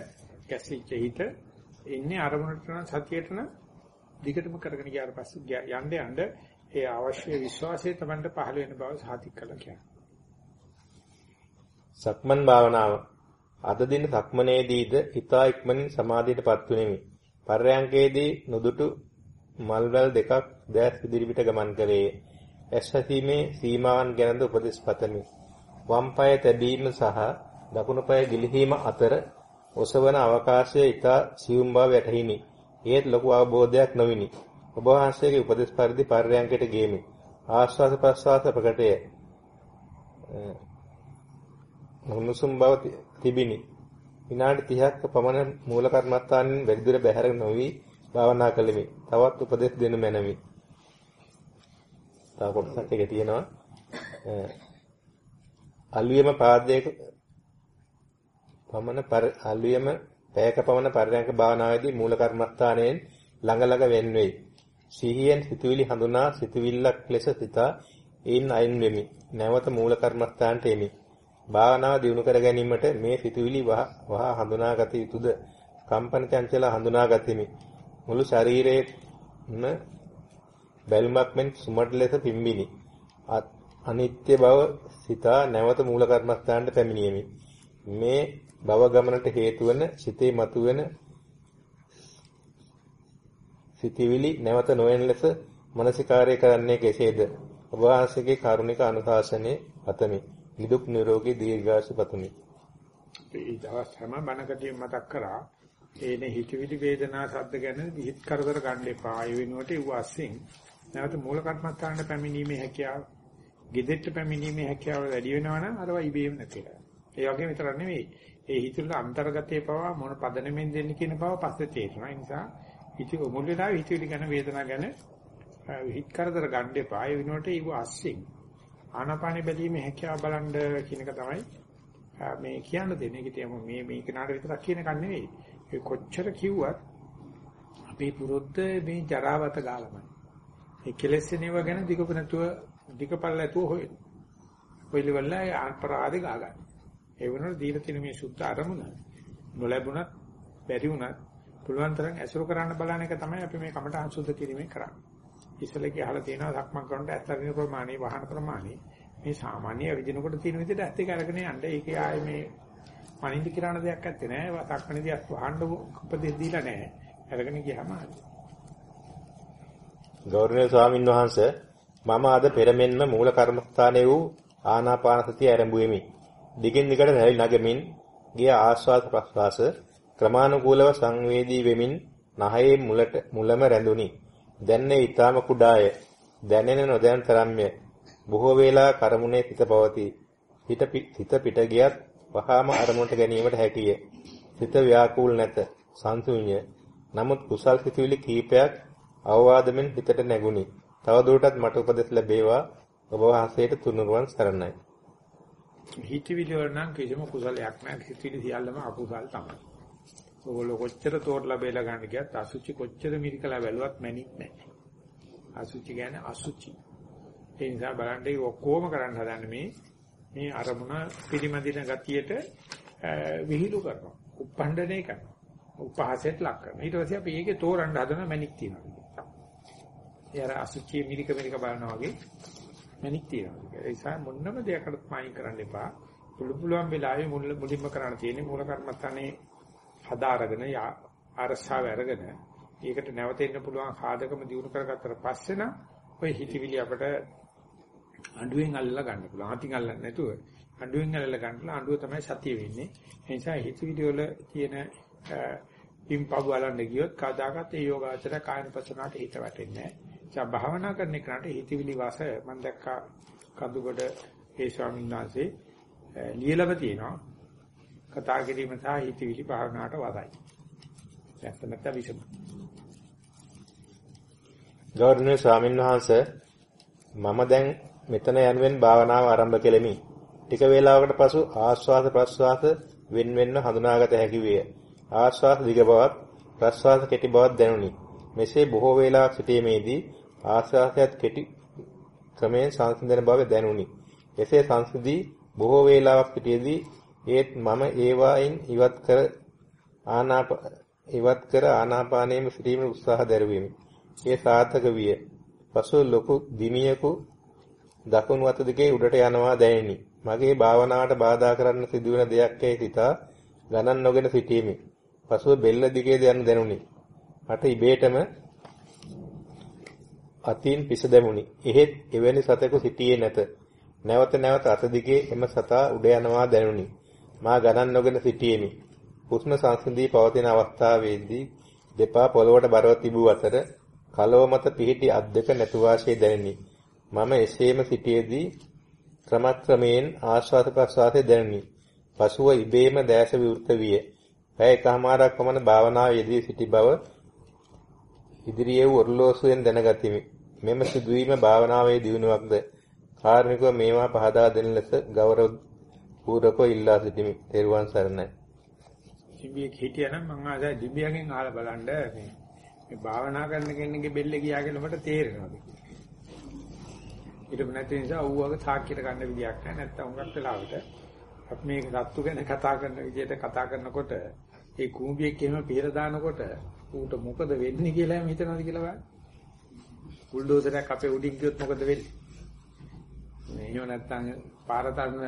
කැසිච්ච හිත එන්නේ අරමුණට නම් සතියට නම් දිගටම කරගෙන ගියාට පස්සේ යන්න යන්න ඒ අවශ්‍ය විශ්වාසය Tamanට පහළ වෙන බව සාතික් කළා කියන්නේ. සක්මන් භාවනාව අද දින සක්මනේදීද ඊතා ඉක්මනින් සමාධියටපත් වුනිමි. පර්යංකේදී නුදුටු මල්වැල් දෙකක් දැස් ඉදිරිපිට ගමන් කළේ. ඇස් හැසීමේ සීමාවන් ගැනද උපදෙස් පතමි. වම් පාය තැබීම සහ දකුණු පාය ගිලිහීම අතර ඔසවන අවකාශය ඊතා සියුම් බව වැටහිනි. ඒත් ලොකු අවබෝධයක් නොවිනි. ඔබ වහන්සේගේ උපදෙස් පරිදි පර්යංකයට ගේමි. ආශ්වාස ප්‍රශ්වාස ප්‍රකටය. මුනුසුම් බව තිබිනි. විනාඩි 30ක පමණ මූල කර්මස්ථානින් වැඩි දුර බැහැර නොවි භාවනා කළෙමි. තවත් උපදෙස් දෙනු මැනවි. තව කොටසක් එක තියෙනවා. අලුයම පාදයක පමණ අලුයම පැයක පමණ පරිණාමක භාවනාවේදී මූල කර්මස්ථානයෙන් ළඟ ළඟ වෙන් වෙයි. සිහියෙන් සිතුවිලි හඳුනා සිතුවිල්ලක් ලෙස සිතා ඒන් අයින් වෙමි. නැවත මූල කර්මස්ථානට එමි. භාවනාව දියුණු කර ගැනීමට මේ සිතුවිලි වහා හඳුනාගත යුතුද? කම්පන චංචල හඳුනාගතිමි. මුළු ශරීරයේම බැලුමක් මෙන් සුමට ලෙස පිම්බිනි. අනිත්‍ය බව සිතා නැවත මූල කර්මස්ථානට පැමිණියෙමි. මේ භව ගමනට හේතු වන සිතේ මතුවෙන සිතවිලි නැවත නොයන ලෙස මනසිකාර්ය කරන්නේ කෙසේද? ඔබ වහන්සේගේ කාරුණික අනුශාසනයේ පතමි. නිදුක් නිරෝගී දීර්ඝායුෂ පතමි. ඒ දවස් හැම බණකදී මතක් කරා ඒනේ හිතවිලි වේදනා සද්ද ගැන හිත කරදර ගන්න එපා. ඒ වෙනුවට ඒව අස්සින් නැවත මූල කර්මස්ථානට පැමිණීමේ හැකියාව, gedette පැමිණීමේ හැකියාව වැඩි වෙනවා නම් අරවා ඉබේම නැතිලා. ඒ වගේම විතරක් නෙවෙයි. ඒ හිතවල අන්තර්ගතයේ පවා මොන පදනමෙන් දෙන්නේ කියන බව පස්සේ තේරෙනවා. ඒ නිසා හිත මුල් වෙලාවේ හිතවිලි ගැන වේදනා ගැන හිත කරදර ගන්න එපා. ඒ වෙනුවට ඒව අස්සින් ආනාපානෙ බැලීමේ හැකියාව බලන්න කියන එක තමයි මේ කියන්න දෙන්නේ. ඒක තියම මේ මේ කෙනාට විතරක් කියන එකක් නෙවෙයි. ඒ කොච්චර කිව්වත් අපේ පුරුද්ද මේ ජරාවත ගාලමයි. ඒ කෙලෙස්නේව ගැන දිගප නැතුව දිගපල් නැතුව හොයන. ඔයලවල අපරාධ ගා ගන්න. ඒ වුණොත් දීලා තියෙන මේ සුද්ධ අරමුණ නොලැබුණත් බැරි වුණත් පුළුවන් තරම් ඇසුරු කරන්න බලන එක තමයි අපි මේ කමට අංශුද්ධ කිරීමේ කරන්නේ. ඉස්සලකේ අහලා තියෙනවා සක්මන් කරනකොට ඇත්තරින ප්‍රමාණය වහන ප්‍රමාණය. මේ සාමාන්‍ය විදිනකොට තියෙන විදිහට ඇත්ත එක අරගෙන යන්න. ඒකේ ආයේ මේ මනින්ද කිරණ දෙයක් නැත්තේ නෑ. සක්මණේදී අස් වහන්න උපදෙස් දීලා නෑ. අරගෙන ගියාම හරි. ගෞරවනීය ස්වාමින් වහන්සේ මම අද පෙරමෙන්ම මූල කර්මස්ථානයේ වූ ආනාපාන සතිය ආරම්භුවෙමි. දිගින් දිගට නැරි නගමින් ගිය ආස්වාද ප්‍රස්වාස ක්‍රමානුකූලව සංවේදී වෙමින් නහයේ මුලට මුලම රැඳුනි. දැන්නේ ඊටාම කුඩාය. දැනෙන නොදැන තරම්ය. බොහෝ වේලා කරමුණේ සිත පවතී. හිත හිත පිට ගියත් වහාම අරමුණට ගැනීමට හැකිය. සිත ව්‍යාකූල නැත. සංසුඤ්ඤ. නමුත් කුසල් සිතුවිලි කීපයක් අවවාදමෙන් හිතට නැගුණි. තව දුරටත් මට උපදෙස් ලැබේවා. ඔබ වහන්සේට තුනුරුවන් සරණයි. හිතවිලි වල නම් කිසිම කුසලයක් නැහැ. හිතවිලි සියල්ලම අකුසල් තමයි. ඔයගොල්ලෝ කොච්චර තෝරලා බේලා ගන්න ගියත් අසුචි කොච්චර මිරිකලා බැලුවත් මැනික් නැහැ. අසුචි කියන්නේ අසුචි. ඒ නිසා බලන්න ඒ ඔක්කොම කරන්න හදන්නේ මේ මේ අරමුණ පිරිමදින ගතියට විහිළු කරනවා. උප්පණ්ඩණය කරනවා. උපහාසයට ලක් කරනවා. ඊට පස්සේ අපි ඒකේ තෝරන්න හදන මැනික් තියෙනවා. ඒ අර අසුචි මිරික මිරික බලනවා වගේ මැනික් තියෙනවා. ඒ නිසා මොන්නම දෙයකට මායින් කරන්න එපා. පුළු පුළුවන් වෙලාවෙ මුලින්ම කරන්න තියෙන්නේ මූල කර්මස්ථානේ හදාරගෙන අරසාව අරගෙන ඒකට නැවතෙන්න පුළුවන් සාධකම දිනු කරගත්තට පස්සේ නම් ඔය හිතවිලි අපිට අඬුවෙන් අල්ලලා ගන්න පුළුවන්. අතින් අල්ලන්නේ නැතුව අඬුවෙන් අල්ලලා ගන්නලා අඬුව තමයි සතිය වෙන්නේ. ඒ නිසා හිතවිලි වල තියෙන පිම්පව බලන්න ගියොත් කදාගත් ඒ යෝගාචර කායනපසනාට හිත වැටෙන්නේ නැහැ. ඒ භාවනා කරන එකට හිතවිලි වාස මම දැක්කා කඳුගොඩ ඒ ස්වාමීන් වහන්සේ ලියලව තියෙනවා. කතා කිරීම සහ හිතවිලි භාවනාවට වදයි. නැත්නම් නැත්නම් විසම. ගෞරවනීය ස්වාමීන් වහන්සේ මම දැන් මෙතන යනුවෙන් භාවනාව ආරම්භ කෙලෙමි. ටික වේලාවකට පසු ආස්වාද ප්‍රස්වාස වෙන් වෙන්ව හඳුනාගත හැකි විය. ආස්වාද දිග බවත් ප්‍රස්වාස කෙටි බවත් දැනුනි. මෙසේ බොහෝ වේලාවක් සිටීමේදී ආස්වාදයත් කෙටි ක්‍රමයෙන් සංසිඳන බව දැනුනි. එසේ සංසිඳී බොහෝ වේලාවක් සිටියේදී ඒත් මම ඒවායින් ඉවත් කර ආනාප ඉවත් කර ආනාපානයේම සිටීමේ උත්සාහ දැරුවෙමි. ඒ සාර්ථක විය. පසු ලොකු දිමියකු දකුණු අත දිගේ උඩට යනවා දැනිනි. මගේ භාවනාවට බාධා කරන්න සිදුවෙන දෙයක් යයි සිතා ගණන් නොගෙන සිටීමි. පසුව බෙල්ල දිගේද යන දැනුනි. මට ඉබේටම අතින් පිස දැමුනි. එහෙත් එවැනි සතෙකු සිටියේ නැත. නැවත නැවත අත දිගේ එම සතා උඩ යනවා දැනුනි. මා ගණන් නොගෙන සිටියෙමි. හුස්ම සංසිඳී පවතින අවස්ථාවේදී දෙපා පොළවට බරව තිබූ අතර කලව මත පිහිටි අත් දෙක නැතු වාසිය දැනිනි. මම එසේම සිටියේදී ක්‍රමක්‍රමයෙන් ආශ්වාස ප්‍රශ්වාසය දැනුනි. පසුව ඉබේම දැස විවෘත විය. පැය එකමාරක් පමණ භාවනාව යෙදී සිටි බව ඉදිරියේ ඔරලෝසුවෙන් දැනගතිමි. මෙම සිදුවීම භාවනාවේ දියුණුවක්ද කාර්මිකව මේවා පහදා දෙන ලෙස ගෞරව පූර්වකව ඉල්ලා සිටිමි. තෙරුවන් සරණයි. දිබ්බියෙක් හිටියනම් මං ආසයි දිබ්බියගෙන් අහලා බලන්න මේ මේ භාවනා කරන කෙනෙක්ගේ බෙල්ල ගියා කියලා මට තේරෙනවා. ඊට නැති නිසා ඌවගේ සාක්කියට ගන්න විදියක් නැහැ. නැත්තම් උඟක් වෙලාවට අපි මේක සත්තු ගැන කතා කරන විදිහට කතා කරනකොට ඒ කූඹියෙක් එහෙම පිර දානකොට ඌට මොකද වෙන්නේ කියලා එහෙම හිතනවාද කියලා බලන්න. බුල්ඩෝසරයක් අපේ උඩින් ගියොත් මොකද වෙන්නේ? මේ එහෙම නැත්තම් පාර තරන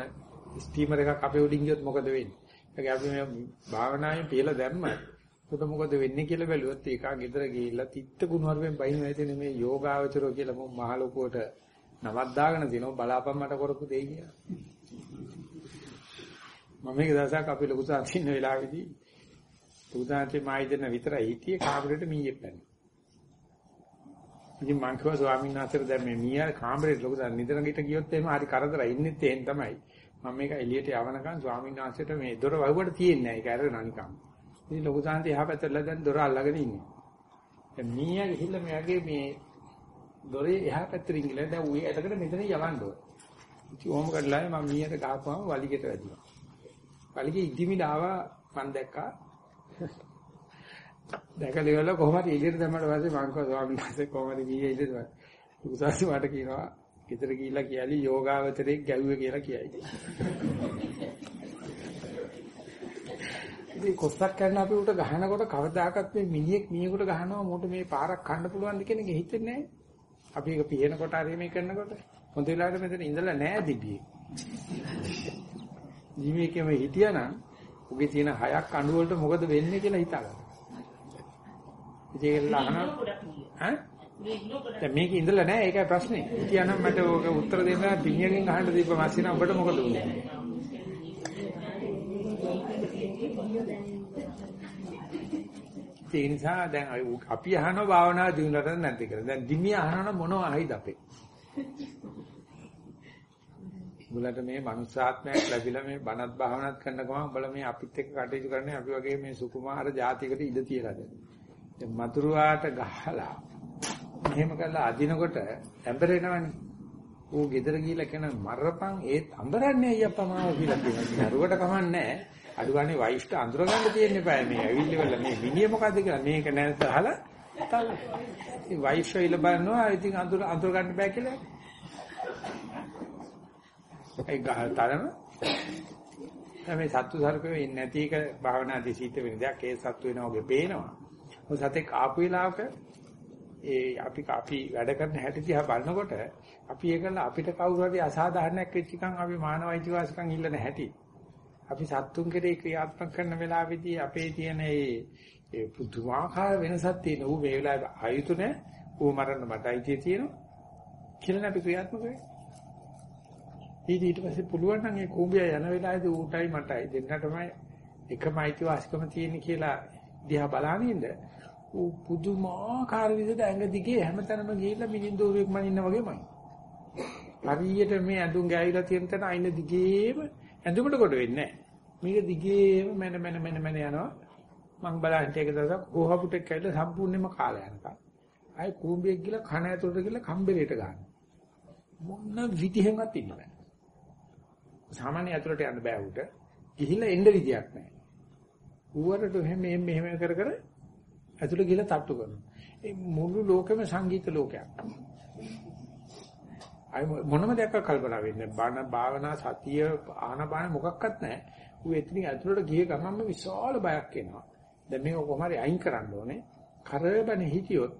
ස්ටීමර් එකක් අපේ උඩින් ගියොත් මොකද වෙන්නේ? ඒක අපි මේ භාවනාවේ පියලා දැම්මත් උට මොකද වෙන්නේ කියලා බැලුවොත් ඒක ගෙදර ගිහිල්ලා තිත්ත කුණුවරෙන් බයින් වෙයිද මේ යෝගාවචරෝ කියලා මම මහ ලොකුවට නමක් දාගෙන දිනව බලාපන් මට කරපු දෙයි කියලා. මම මේක දවසක් අපි ලොකු සාන්තින වෙලාවේදී උදාන්තේ මායිදෙන විතරයි හිටියේ කාමරේට මීයක් පැන. ඉතින් මං කිව්වා ස්වාමීන් වහන්සේට දැන් මේ මීයා කාමරේට ලොකු දැන් නිදන ගිට ගියොත් එහෙම හරි කරදරයි ඉන්නෙත් එහෙන් තමයි. මම මේක එළියට යවනකන් ස්වාමීන් වහන්සේට මේ දොර වහුවට තියෙන්නේ නැහැ. ඒක අරගෙන අනිකම්. ඉතින් ලොකු සාන්ති එහා පැත්තට දැන් දොර අල්ලගෙන ඉන්නේ. දැන් මීයා ගිහිල්ලා මෙයාගේ මේ දොරේ එහා පැත්තට ඉංගිලා දැන් ඌේ ඇටකට මෙතන යවන්න ඕන. ඉතින් ඕම කරලා මම මීයට ගහපුවම වලිගෙට වැදුනා. වලිගේ ඉදිමිල ආවා මම දැක්කා. දැකලා ඉවරලා කොහොමද එළියට දැම්මට පස්සේ මං කිව්වා ස්වාමීන් වහන්සේ කොහොමද ගියේ එළියට? උසාසි මට කියනවා ගෙදර ගිහිල්ලා කියලි යෝගාවචරයේ ගැව්වේ කියලා කියයි. ඉතින් කොස්සක් කරන අපි උට ගහනකොට කවදාකවත් මේ මිනිහෙක් මිනිහෙකුට ගහනවා මොකට මේ පාරක් කන්න පුළුවන්ද කියන එක හිතෙන්නේ නැහැ. අපි ඒක පියනකොට හරි මේ කරනකොට හොඳ වෙලාවට මෙතන ඉඳලා නැහැ දිබියේ. ජීවිතේම හිටියානම් උගේ තියෙන හයක් අඬු වලට මොකද වෙන්නේ කියලා හිතාගන්න. ඉතින් ඒක අහනවා ඈ දැන් මේක ඉඳලා නැහැ ඒකයි ප්‍රශ්නේ. කියනනම් මට ඕක උත්තර දෙන්න පිණියකින් අහන්න දීප මාසිනා ඔබට මොකද උනේ? ඒ නිසා දැන් අපි අහනවා භාවනා දිනුනට නැද්ද කියලා. දැන් දිමිය අහනවා මොනවා අහයිද අපේ? උඹලට මේ මනුස්සාත්මයක් ලැබිලා මේ බණත් භාවනාත් කරන ගමන් උඹලා මේ අපිත් එක්ක කටයුතු කරන්නේ අපි වගේ මේ සුකුමාර જાතියකට ඉඳ තියලාද? දැන් මතුරුවාට ගහලා මෙහෙම කරලා අදිනකොට ඇඹරෙනවනේ. ඌ ගෙදර ගිහිල්ලා කියන මරපන් ඒත් අඹරන්නේ අයියප්පා මාව කියලා කියනවා. දරුවට කමන්නේ අඩුගානේ වයිෆ්ට අඳුර ගන්න තියෙන්න eBay මේ ඇවිල්ලි වල මේ මිනිහ මොකද්ද කියලා මේක නැත්ත අහලා තව ඉතින් වයිෆ් ෂයිල බලනවා ඉතින් අඳුර අඳුර ගන්න බෑ කියලා. ඒ ගහ තරම තමයි සත්තු සර්පේ ඉන්නේ නැති එක භාවනාදී සීත වෙන දෙයක් ඒ සත්තු වෙනා වගේ පේනවා. මොකද සතෙක් ආපු වෙලාවක ඒ අපි අපි වැඩ කරන හැටි දිහා බලනකොට අපි ඒකල අපිට කවුරු හරි අසාධාරණයක් වෙච්ච එකන් අපි මානවයිති වාසිකම් ඉල්ලන හැටි. අපි සත්තුන් කෙරේ ක්‍රියාත්මක කරන වෙලාවෙදී අපේ තියෙන ඒ පුදුමාකාර වෙනසක් තියෙන ඌ මේ වෙලාවේ ආයුතු නැහැ. ඌ මරන්න මට අයිතිය තියෙනවා. කියලා අපි ක්‍රියාත්මක වෙන්නේ. ඊට ඊට පස්සේ පුළුවන් නම් ඒ කූඹිය යන වෙලාවේදී ඌටයි මටයි දෙන්නටමයි එකම අයිතිවාසිකම තියෙන කියලා දිහා බලන්නේ ඉඳ ඌ පුදුමාකාර විදිහට ඇඟ දිගේ හැමතැනම ගිහිල්ලා මිනින්දෝරුවෙක් මනින්න වගේමයි. හරියට මේ ඇඳුම් ගෑවිලා තියෙන තැන අයින දිගේම ඇඳුමට කොට වෙන්නේ නැහැ. මේක දිගේම මන මන මන මන යනවා. මං බලන්නේ ඒක දවසක් ඕහපුටෙක් ඇවිල්ලා සම්පූර්ණයෙන්ම කාලා යනකම්. ආයි කූඹියක් ගිහලා කන ඇතුලට ගිහලා කම්බරේට ගන්න. මොන විදිහෙන්වත් ඉන්න බෑ. සාමාන්‍ය ඇතුලට යන්න බෑ උට. ගිහිල්ලා එන්න විදියක් නැහැ. ඌවරට මෙහෙම මෙහෙම කර කර ඇතුළේ ගිහලා තට්ටු කරනවා. ඒ මුළු ලෝකෙම සංගීත ලෝකයක්. අය මොනම දෙයක් කල්පනා වෙන්නේ බණ භාවනා සතිය ආනපාන මොකක්වත් නැහැ. ඌ එතනින් ඇතුළට ගිය ගමන්ම විශාල බයක් එනවා. දැන් මේක කොහොම හරි අයින් කරන්න ඕනේ. කරබනේ හිටියොත්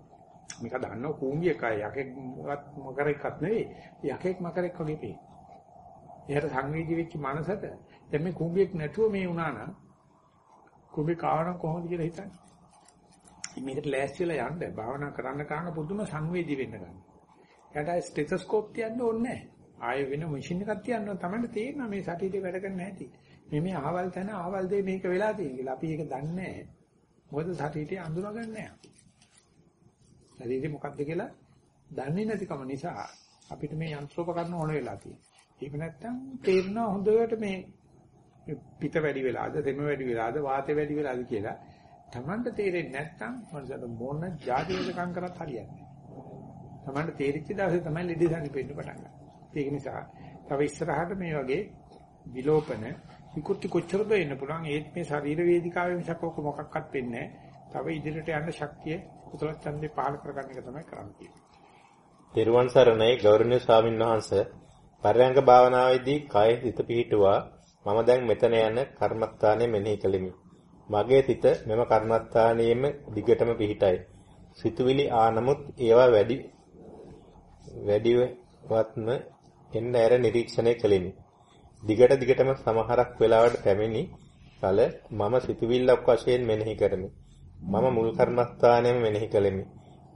මේක දන්නව කූඹි එකයි යකෙක්වත් මකරෙක්වත් නෙවෙයි. යකෙක් මකරෙක් වගේ පේන. එයාට සංවේදී වෙච්ච මනසට දැන් මේ කූඹියක් නැතුව මේ වුණා නම් කූඹි කාවනම් කොහොමද කියලා හිතන්නේ. මේකට ලෑස්ති වෙලා යන්න භාවනා කරන්න කරන පුදුම සංවේදී වෙන්න ගන්න. එයාට ස්ටෙතොස්කෝප් තියන්න ඕනේ නැහැ. ආයෙ වෙන මැෂින් එකක් තියන්න තමයි තේරෙනවා මේ සතියේ වැඩ කරන්න නැති. මේ මේ අහවල් තැන අහවල් දෙය මේක වෙලා තියෙන කියලා. අපි ඒක දන්නේ නැහැ. මොකද සතියේ අඳුරගන්නේ නැහැ. ශරීරේ මොකක්ද කියලා දන්නේ නැතිකම නිසා අපිට මේ යන්ත්‍රෝපකරණ ඕන වෙලා තියෙනවා. ඒක නැත්තම් තේරෙනවා හොඳට මේ පිට වැඩි වෙලාද, දෙම වැඩි වෙලාද, වාතය වැඩි වෙලාද කියලා. Tamanට තේරෙන්නේ නැත්තම් මනසට මොන જાතියකම් කරත් හරියන්නේ නැහැ. Tamanට තේරිච්ච දවසේ තමයි ලෙඩ සනිපෙන්න පටන් ගන්නේ. ඒක නිසා තව ඉස්සරහට මේ වගේ විලෝපන විකෘති කොච්චරද එන්න පුළුවන් ඒත් මේ ශරීර වේදිකාවේ මිසක් ඔක මොකක්වත් වෙන්නේ තව ඉදිරියට යන්න ශක්තිය කුසල ඡන්දේ පහල කරගන්න එක තමයි කරන්නේ. තෙරුවන් සරණයි ගෞරවනීය ස්වාමීන් වහන්සේ පරයන්ක භාවනාවේදී කය හිත පිහිටුවා මම දැන් මෙතන යන කර්මස්ථානය මෙනෙහි කළෙමි. මගේ සිත මෙම කර්මස්ථානයේම දිගටම පිහිටයි. සිතුවිලි ආනමුත් ඒවා වැඩි වැඩිවත්ම එන්න ඇර නිරීක්ෂණය කළෙමි. දිගට දිගටම සමහරක් වෙලාවට පැමිණි කල මම සිතුවිල්ලක් වශයෙන් මෙනෙහි කරමි. මම මුල් කර්මස්ථානයම මෙනෙහි කළෙමි.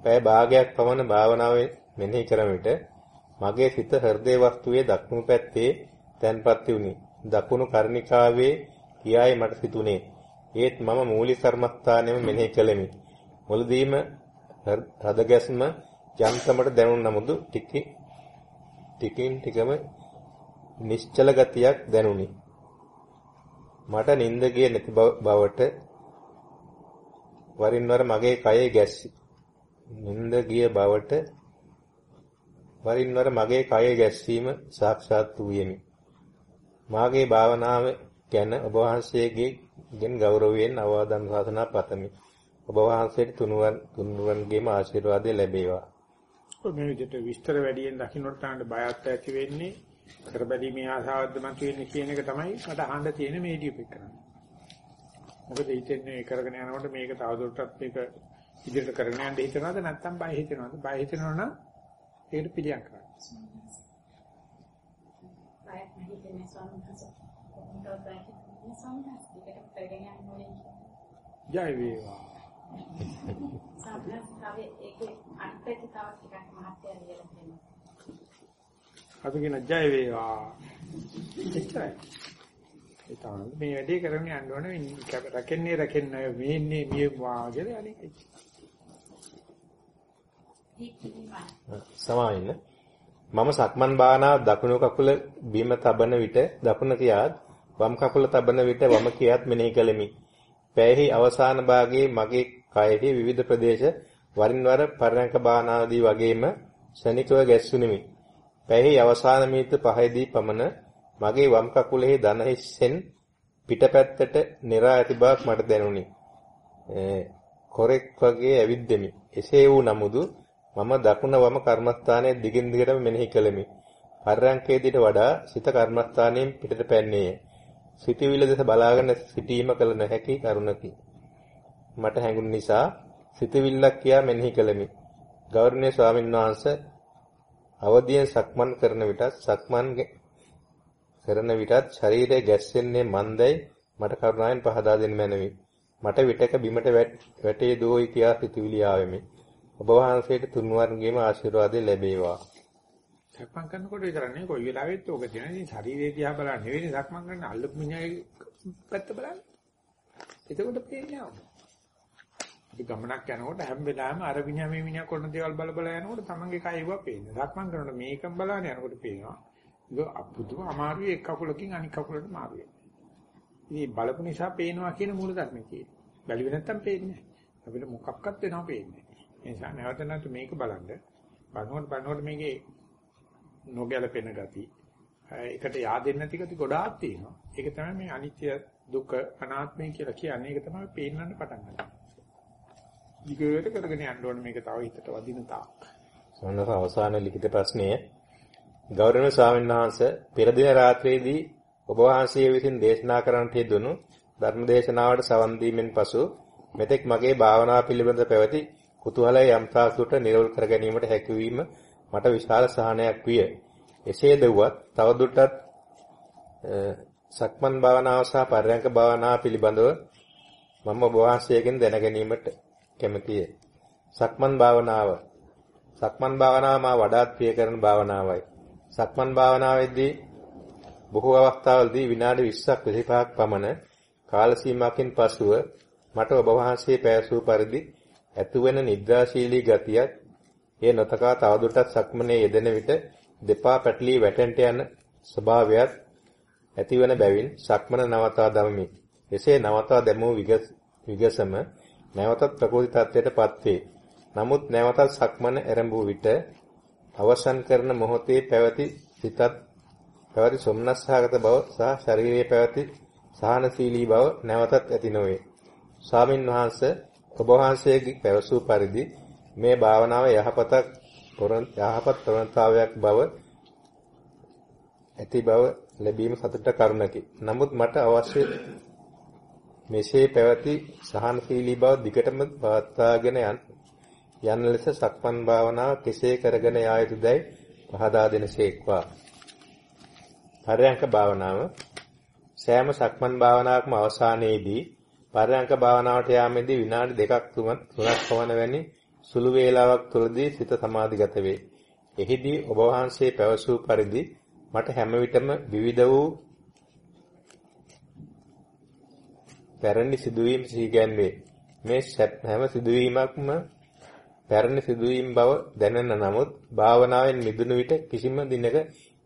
පැය භාගයක් පමණ භාවනාවේ මෙනෙහි කරන විට මගේ සිත හෘදේ වස්තුවේ දකුණු පැත්තේ තැන්පත් වුණි. දකුණු කර්ණිකාවේ කියායි මට සිතුනේ. ඒත් මම මූලික කර්මස්ථානයම මෙනෙහි කළෙමි. මුලදීම හද ගැස්ම යන්තමට දැනුන නමුදු ටික ටිකින් ටිකම නිශ්චල ගතියක් දැනුනි. මට නිින්ද ගියේ නැති බවට වරින් වර මගේ කයේ ගැස්සි. නිින්ද ගිය බවට වරින් වර මගේ කයේ ගැස්සීම සාක්ෂාත් වූයෙමි. මාගේ භාවනාව ගැන ඔබ වහන්සේගේ ගෙන් ගෞරවයෙන් අවවාදන් ශාසනා පතමි. ඔබ වහන්සේට තුනුවන් තුනුවන්ගේම ආශිර්වාදය ලැබේවා. මේ විදිහට විස්තර වැඩියෙන් දකින්නට තමයි බයත් ඇති වෙන්නේ. කරබැලීමේ ආසාවද්ද මතුවෙන්නේ කියන එක තමයි මට අහන්න තියෙන මේ ඩීපෙක් කරන්නේ. මොකද හිතෙන්නේ කරගෙන යනකොට මේක තවදුරටත් මේක ඉදිරියට කරගෙන යන්න හිතනවද නැත්නම් බය හිතනවද? බය හිතනවනම් ඒකට පිළියම් කියන්නේ. ජය වේවා. සාමාන්‍යයෙන් ඒකේ පැත්ත තව ටිකක් මහත්ය ලියලා තියෙනවා. අපි කියන ජය වේවා. එච්චරයි. ඒ තමයි මේ වැඩේ කරගෙන යන්න ඕනේ රැකෙන්නේ රැකෙන්නේ මේන්නේ මේ වාගේ අනික. සමාවෙන්න. මම සක්මන් භාවනාව දකුණු කකුල බිම තබන විට දකුණ කියාත් වම් කකුල තබන විට වම කියාත් මෙනෙහි කළෙමි. පැයෙහි අවසාන භාගයේ මගේ කයෙහි විවිධ ප්‍රදේශ වරින් වර පරණක භාවනාදී වගේම ශනිකව ගැස්සුනිමි. පැයෙහි අවසාන මිනිත්තු 5දී පමණ මගේ වම් කකුලෙහි දන හිස්සෙන් පිටපැත්තට නිරා ඇති බවක් මට දැනුනි. කොරෙක් වගේ ඇවිද්දෙමි. එසේ වූ නමුදු මම දකුණ වම කර්මස්ථානයේ දිගින් දිගටම මෙනෙහි කළෙමි. පර්යංකයේදීට වඩා සිත කර්මස්ථානයෙන් පිටට පැන්නේය. සිතවිල්ල දෙස බලාගෙන සිටීම කල නොහැකි කරුණකි. මට හැඟුණ නිසා සිතවිල්ලක් කියා මෙනෙහි කළෙමි. ගෞරවනීය ස්වාමීන් වහන්සේ අවදියෙන් සක්මන් කරන විට සක්මන් කරන විටත් ශරීරය ගැස්සෙන්නේ මන්දයි මට කරුණාවෙන් පහදා දෙන්න මැනවි. මට විටක බිමට වැටේ දෝයි කියා සිතුවිලි ආවෙමි. ඔබ වහන්සේට තුන්වරන්ගේම ආශිර්වාදය ලැබේවා. සක්මන් කරනකොට විතරනේ කොයි වෙලාවෙත් ඕක තියෙන. ඉතින් ශරීරය දිහා බලන්න නෙවෙයි සක්මන් කරන අල්ලපු මිනිහාගේ පැත්ත බලන්න. එතකොට පේන්නේ නැහැ. අපි ගමනක් යනකොට හැම වෙලාවෙම අර මිනිහා මේ මිනිහා කරන දේවල් බල බල යනකොට තමන්ගේ කය ඉව පේන්නේ. සක්මන් කරනකොට මේකම බලන්න යනකොට පේනවා. ඒක අපුදුම අමාරුයි එක් කකුලකින් අනිත් කකුලට මාරු වෙනවා. ඉතින් බලපු නිසා පේනවා කියන මූල ධර්මයේ තියෙන්නේ. බැලුවේ නැත්තම් පේන්නේ නැහැ. අපිට මොකක්වත් වෙනව පේන්නේ නැහැ. ඒ නිසා නැවත නැවත මේක බලන්න. බලනකොට බලනකොට මේකේ නොගැලපෙන ගති. ඒකට yaadෙන්නේ නැති ගති ගොඩාක් තියෙනවා. ඒක තමයි මේ අනිත්‍ය දුක්ඛ අනාත්මය කියලා කියන්නේ. ඒක තමයි පේන්නන්න පටන් ගන්න. ඊගොල්ලෝ කරගෙන යන්න ඕනේ මේක තව හිතට වදින තාක්. සොන්නක අවසාන ලිඛිත ප්‍රශ්නය ගෞරවනීය ස්වාමීන් වහන්සේ පෙර දින රාත්‍රියේදී ඔබ වහන්සේ විසින් දේශනා කරන්නට යෙදුණු ධර්ම දේශනාවට සවන් දීමෙන් පසු මෙතෙක් මගේ භාවනා පිළිබඳ පැවති කුතුහලය යම් තාක්ෂුට නිරවුල් කර ගැනීමට හැකියවීම මට විශාල සහනයක් විය. එසේ දෙව්වත් තවදුරටත් සක්මන් භාවනාව සහ පරයන්ක භාවනාව පිළිබඳව මම ඔබ වහන්සේගෙන් දැන ගැනීමට කැමැතිය. සක්මන් භාවනාව සක්මන් භාවනාව මා වඩාත් ප්‍රිය කරන භාවනාවයි. සක්මන් භාවනාවේදී බොහෝ අවස්ථාවලදී විනාඩි 20ක් 25ක් පමණ කාල සීමාවකින් පසුව මට ඔබ වහන්සේ පැවසූ පරිදි ඇතුවෙන නිද්‍රාශීලී ගතියක් ඒ නොතකා තවදුරටත් සක්මනේ යෙදෙන විට දෙපා පැටලී වැටෙන්ට යන ස්වභාවයත් ඇතිවන බැවින් සක්මන නවතා දමමි. එසේ නවතා දැමූ විගසම නැවතත් ප්‍රකෘති තත්ත්වයටපත් වේ. නමුත් නැවතත් සක්මන ආරම්භ විට අවසන් කරන මොහොතේ පැවති සිතත් පැවති සොම්නස්සහගත බව සහ ශරීරයේ පැවති සහනශීලී බව නැවතත් ඇති නොවේ. ස්වාමින් වහන්සේ ඔබ වහන්සේගේ පැවසූ පරිදි මේ භාවනාව යහපතක් යහපත් ප්‍රවණතාවයක් බව ඇති බව ලැබීම සතුට කරුණකි. නමුත් මට අවශ්‍ය මෙසේ පැවති සහනශීලී බව දිගටම පවත්වාගෙන යන්න යන ලෙස සක්මන් භාවනාව කෙසේ කරගෙන යා යුතුදයි පහදා දෙනසේක්වා. පරයන්ක භාවනාව සෑම සක්මන් භාවනාවකම අවසානයේදී පරයන්ක භාවනාවට යාමේදී විනාඩි දෙකක් තුනක් තුනක් පවන වැනි සුළු වේලාවක් තුළදී සිත සමාධිගත වේ. එහිදී ඔබ වහන්සේ පැවසූ පරිදි මට හැම විටම විවිධ වූ පැරණි සිදුවීම් සිහිගැන්වේ. මේ හැම සිදුවීමක්ම පැරණි සිදුවීම් බව දැනෙන නමුත් භාවනාවෙන් මිදුණු විට කිසිම දිනක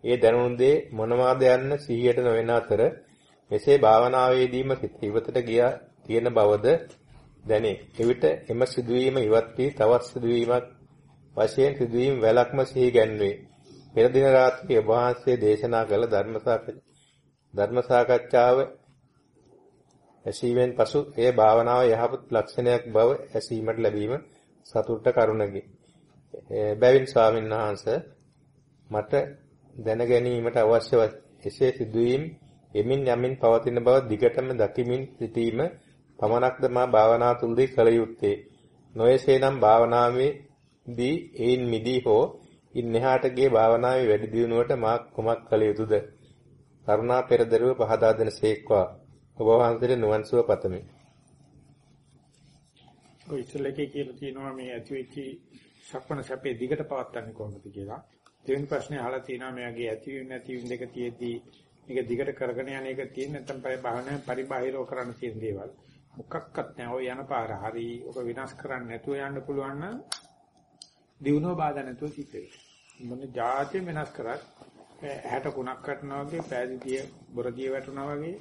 ඒ දැනුණු දේ මොනවාද යන්න සිහියට නොවන අතර මෙසේ භාවනාවේදීම සිත ඉවතට ගියා තියෙන බවද දැනේ. එවිට එම සිදුවීම ඉවත් වී තවත් සිදුවීමක් වශයෙන් සිදුවීම් වැලක්ම සිහි ගැන්වේ. පෙර දින රාත්‍රියේ වහන්සේ දේශනා කළ ධර්ම සාකච්ඡාව ඇසීමෙන් පසු එය භාවනාව යහපත් ලක්ෂණයක් බව ඇසීමට ලැබීම සතුට කරුණකි. බැවින් ස්වාමීන් වහන්සේ මට දැන ගැනීමට අවශ්‍ය එසේ සිදුවීම් එමින් යමින් පවතින බව දිගටම දකිමින් සිටීම පමණක්ද මා භාවනා තුලදී කළ යුත්තේ. නොයසේනම් භාවනාවේදී ඒන් මිදී හෝ ඉන්නහාට ගිය භාවනාවේ වැඩි දියුණුවට මා කුමක් කළ යුතුද? කරුණා පෙරදරුව පහදා දෙන සේක්වා. ඔබ වහන්සේට නිවන් සුව පතමි. ඔය ඉස්සෙල්ලකේ කියලා තියෙනවා මේ ඇති වෙච්ච සක්මණ සැපේ දිගට පවත්න්නේ කොහොමද කියලා. දෙවෙනි ප්‍රශ්නේ අහලා තියෙනවා මෙයාගේ ඇති වෙන නැති වෙන දෙක තියෙද්දී මේක දිගට කරගෙන යන එක තියෙන නැත්නම් පය භාවනා පරිබාහිරව කරන්න තියෙන දේවල්. මොකක්වත් නැහැ. ඔය යන පාර හරි. ඔක විනාශ කරන්න නැතුව යන්න පුළුවන් නම් දිනුව බාධා නැතුව සිද්ධ වෙනවා. මොන જાතිය වෙනස් කරත් ඇහැට කුණක් කටනවා වගේ පෑදීතිය බොරදිය වැටුණා වගේ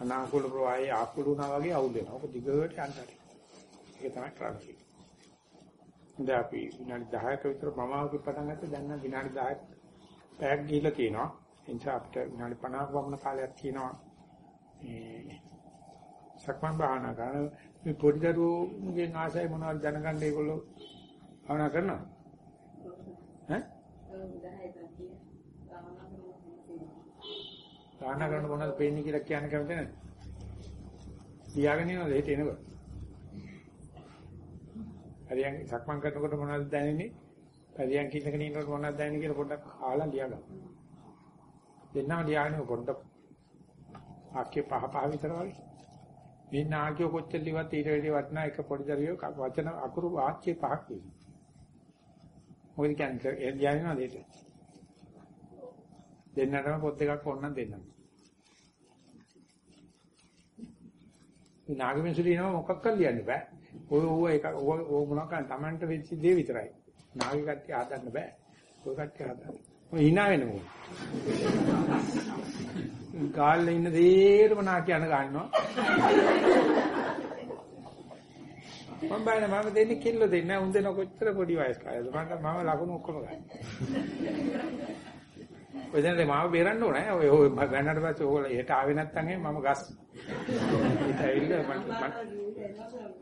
අනාකූල ප්‍රවාහයේ ආකුල වුණා වගේ අවුල් වෙනවා. ඔක දිගට යන්න හරි. ඒක තමයි කරන්නේ. දැන් අපි විනාඩි 10ක විතර මමාවක පටන් ගත්තා දැන් නම් විනාඩි 10ක් පැයක් ගිහිල්ලා තියෙනවා. ඒ නිසා අපිට විනාඩි 50ක වමන කාලයක් තියෙනවා. මේ සක්මන් භාවනා කරන මේ පොඩි දරුවෝගේ ආසයි මොනවද දැනගන්න ඒගොල්ලෝ භාවනා කරනවා. ඈ? භාවනා කරන මොනවද පේන්නේ කියලා කියන්න කැමති නැහැ. තියාගෙන ඉන්නවද හිට එනකොට? හරියන් සක්මන් කරනකොට මොනවද දැනෙන්නේ? හරියන් කින්නගෙන ඉන්නකොට මොනවද දැනෙන්නේ කියලා පොඩ්ඩක් අහලා ලියා ගන්න. දෙන්නම ලියාගෙන පොඩ්ඩක් ආකේ පහ පහ විතර වගේ. මේ නාකිය කොච්චර ලිවත් ඊට වැඩි වටනා එක පොඩි දරියෝ වචන අකුරු වාක්‍ය පහක් තියෙනවා. මොකද කියන්නේ ඒ ලියන්නේ නේද? දෙන්නටම පොත් දෙකක් ඕනනම් දෙන්නම්. මේ නාගමිසුලි එනවා මොකක්ද ලියන්න බෑ. ඔය ඕව එක ඕව මොනවාක් කරන් Tamanට වෙච්ච දේ විතරයි. නාගි කට්ටිය හදන්න බෑ. ඔය කට්ටිය හදන්න. ඔය hina වෙන මොකද? ගාල්ලේ ඉන්න දේරම නා කියන ගන්නවා. මම බයන මම දෙන්නේ කිල්ල දෙන්නේ උන් දෙන කොච්චර පොඩි වයස් කාලේද මම මම ලකුණු ඔක්කොම ගන්න. ඔය දැනට මාව බේරන්න ඕනේ ඔය ඔය බැන්නට පස්සේ ඕගොල්ලෝ එහෙට ආවේ නැත්නම් එහෙනම් මම ගස්. ඒත් ඇවිල්ලා මම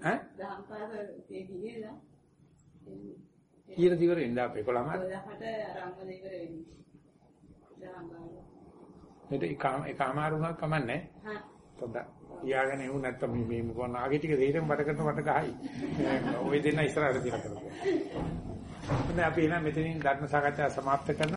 ඈ? දහම් පාස ඒ ගියේලා. කීර දිවර එන්න අපේ 11 මාස. 10ට ආරම්භ ඉවර වෙන්නේ. දහම් පාස. ඒක එකමාරු වුණා කමන්නේ. හා. පොඩ්ඩක්. ඊයාගෙන එහු නැත්තම් මේ මේ මොකක් නාගේ ටික දෙහෙම වට කරන වට ගහයි. (laughs) ඔය දෙන්න ඉස්සරහට දින කරලා. හොඳයි අපි එහෙනම් මෙතනින් ධර්ම සාකච්ඡාව સમાપ્ત කරනවා.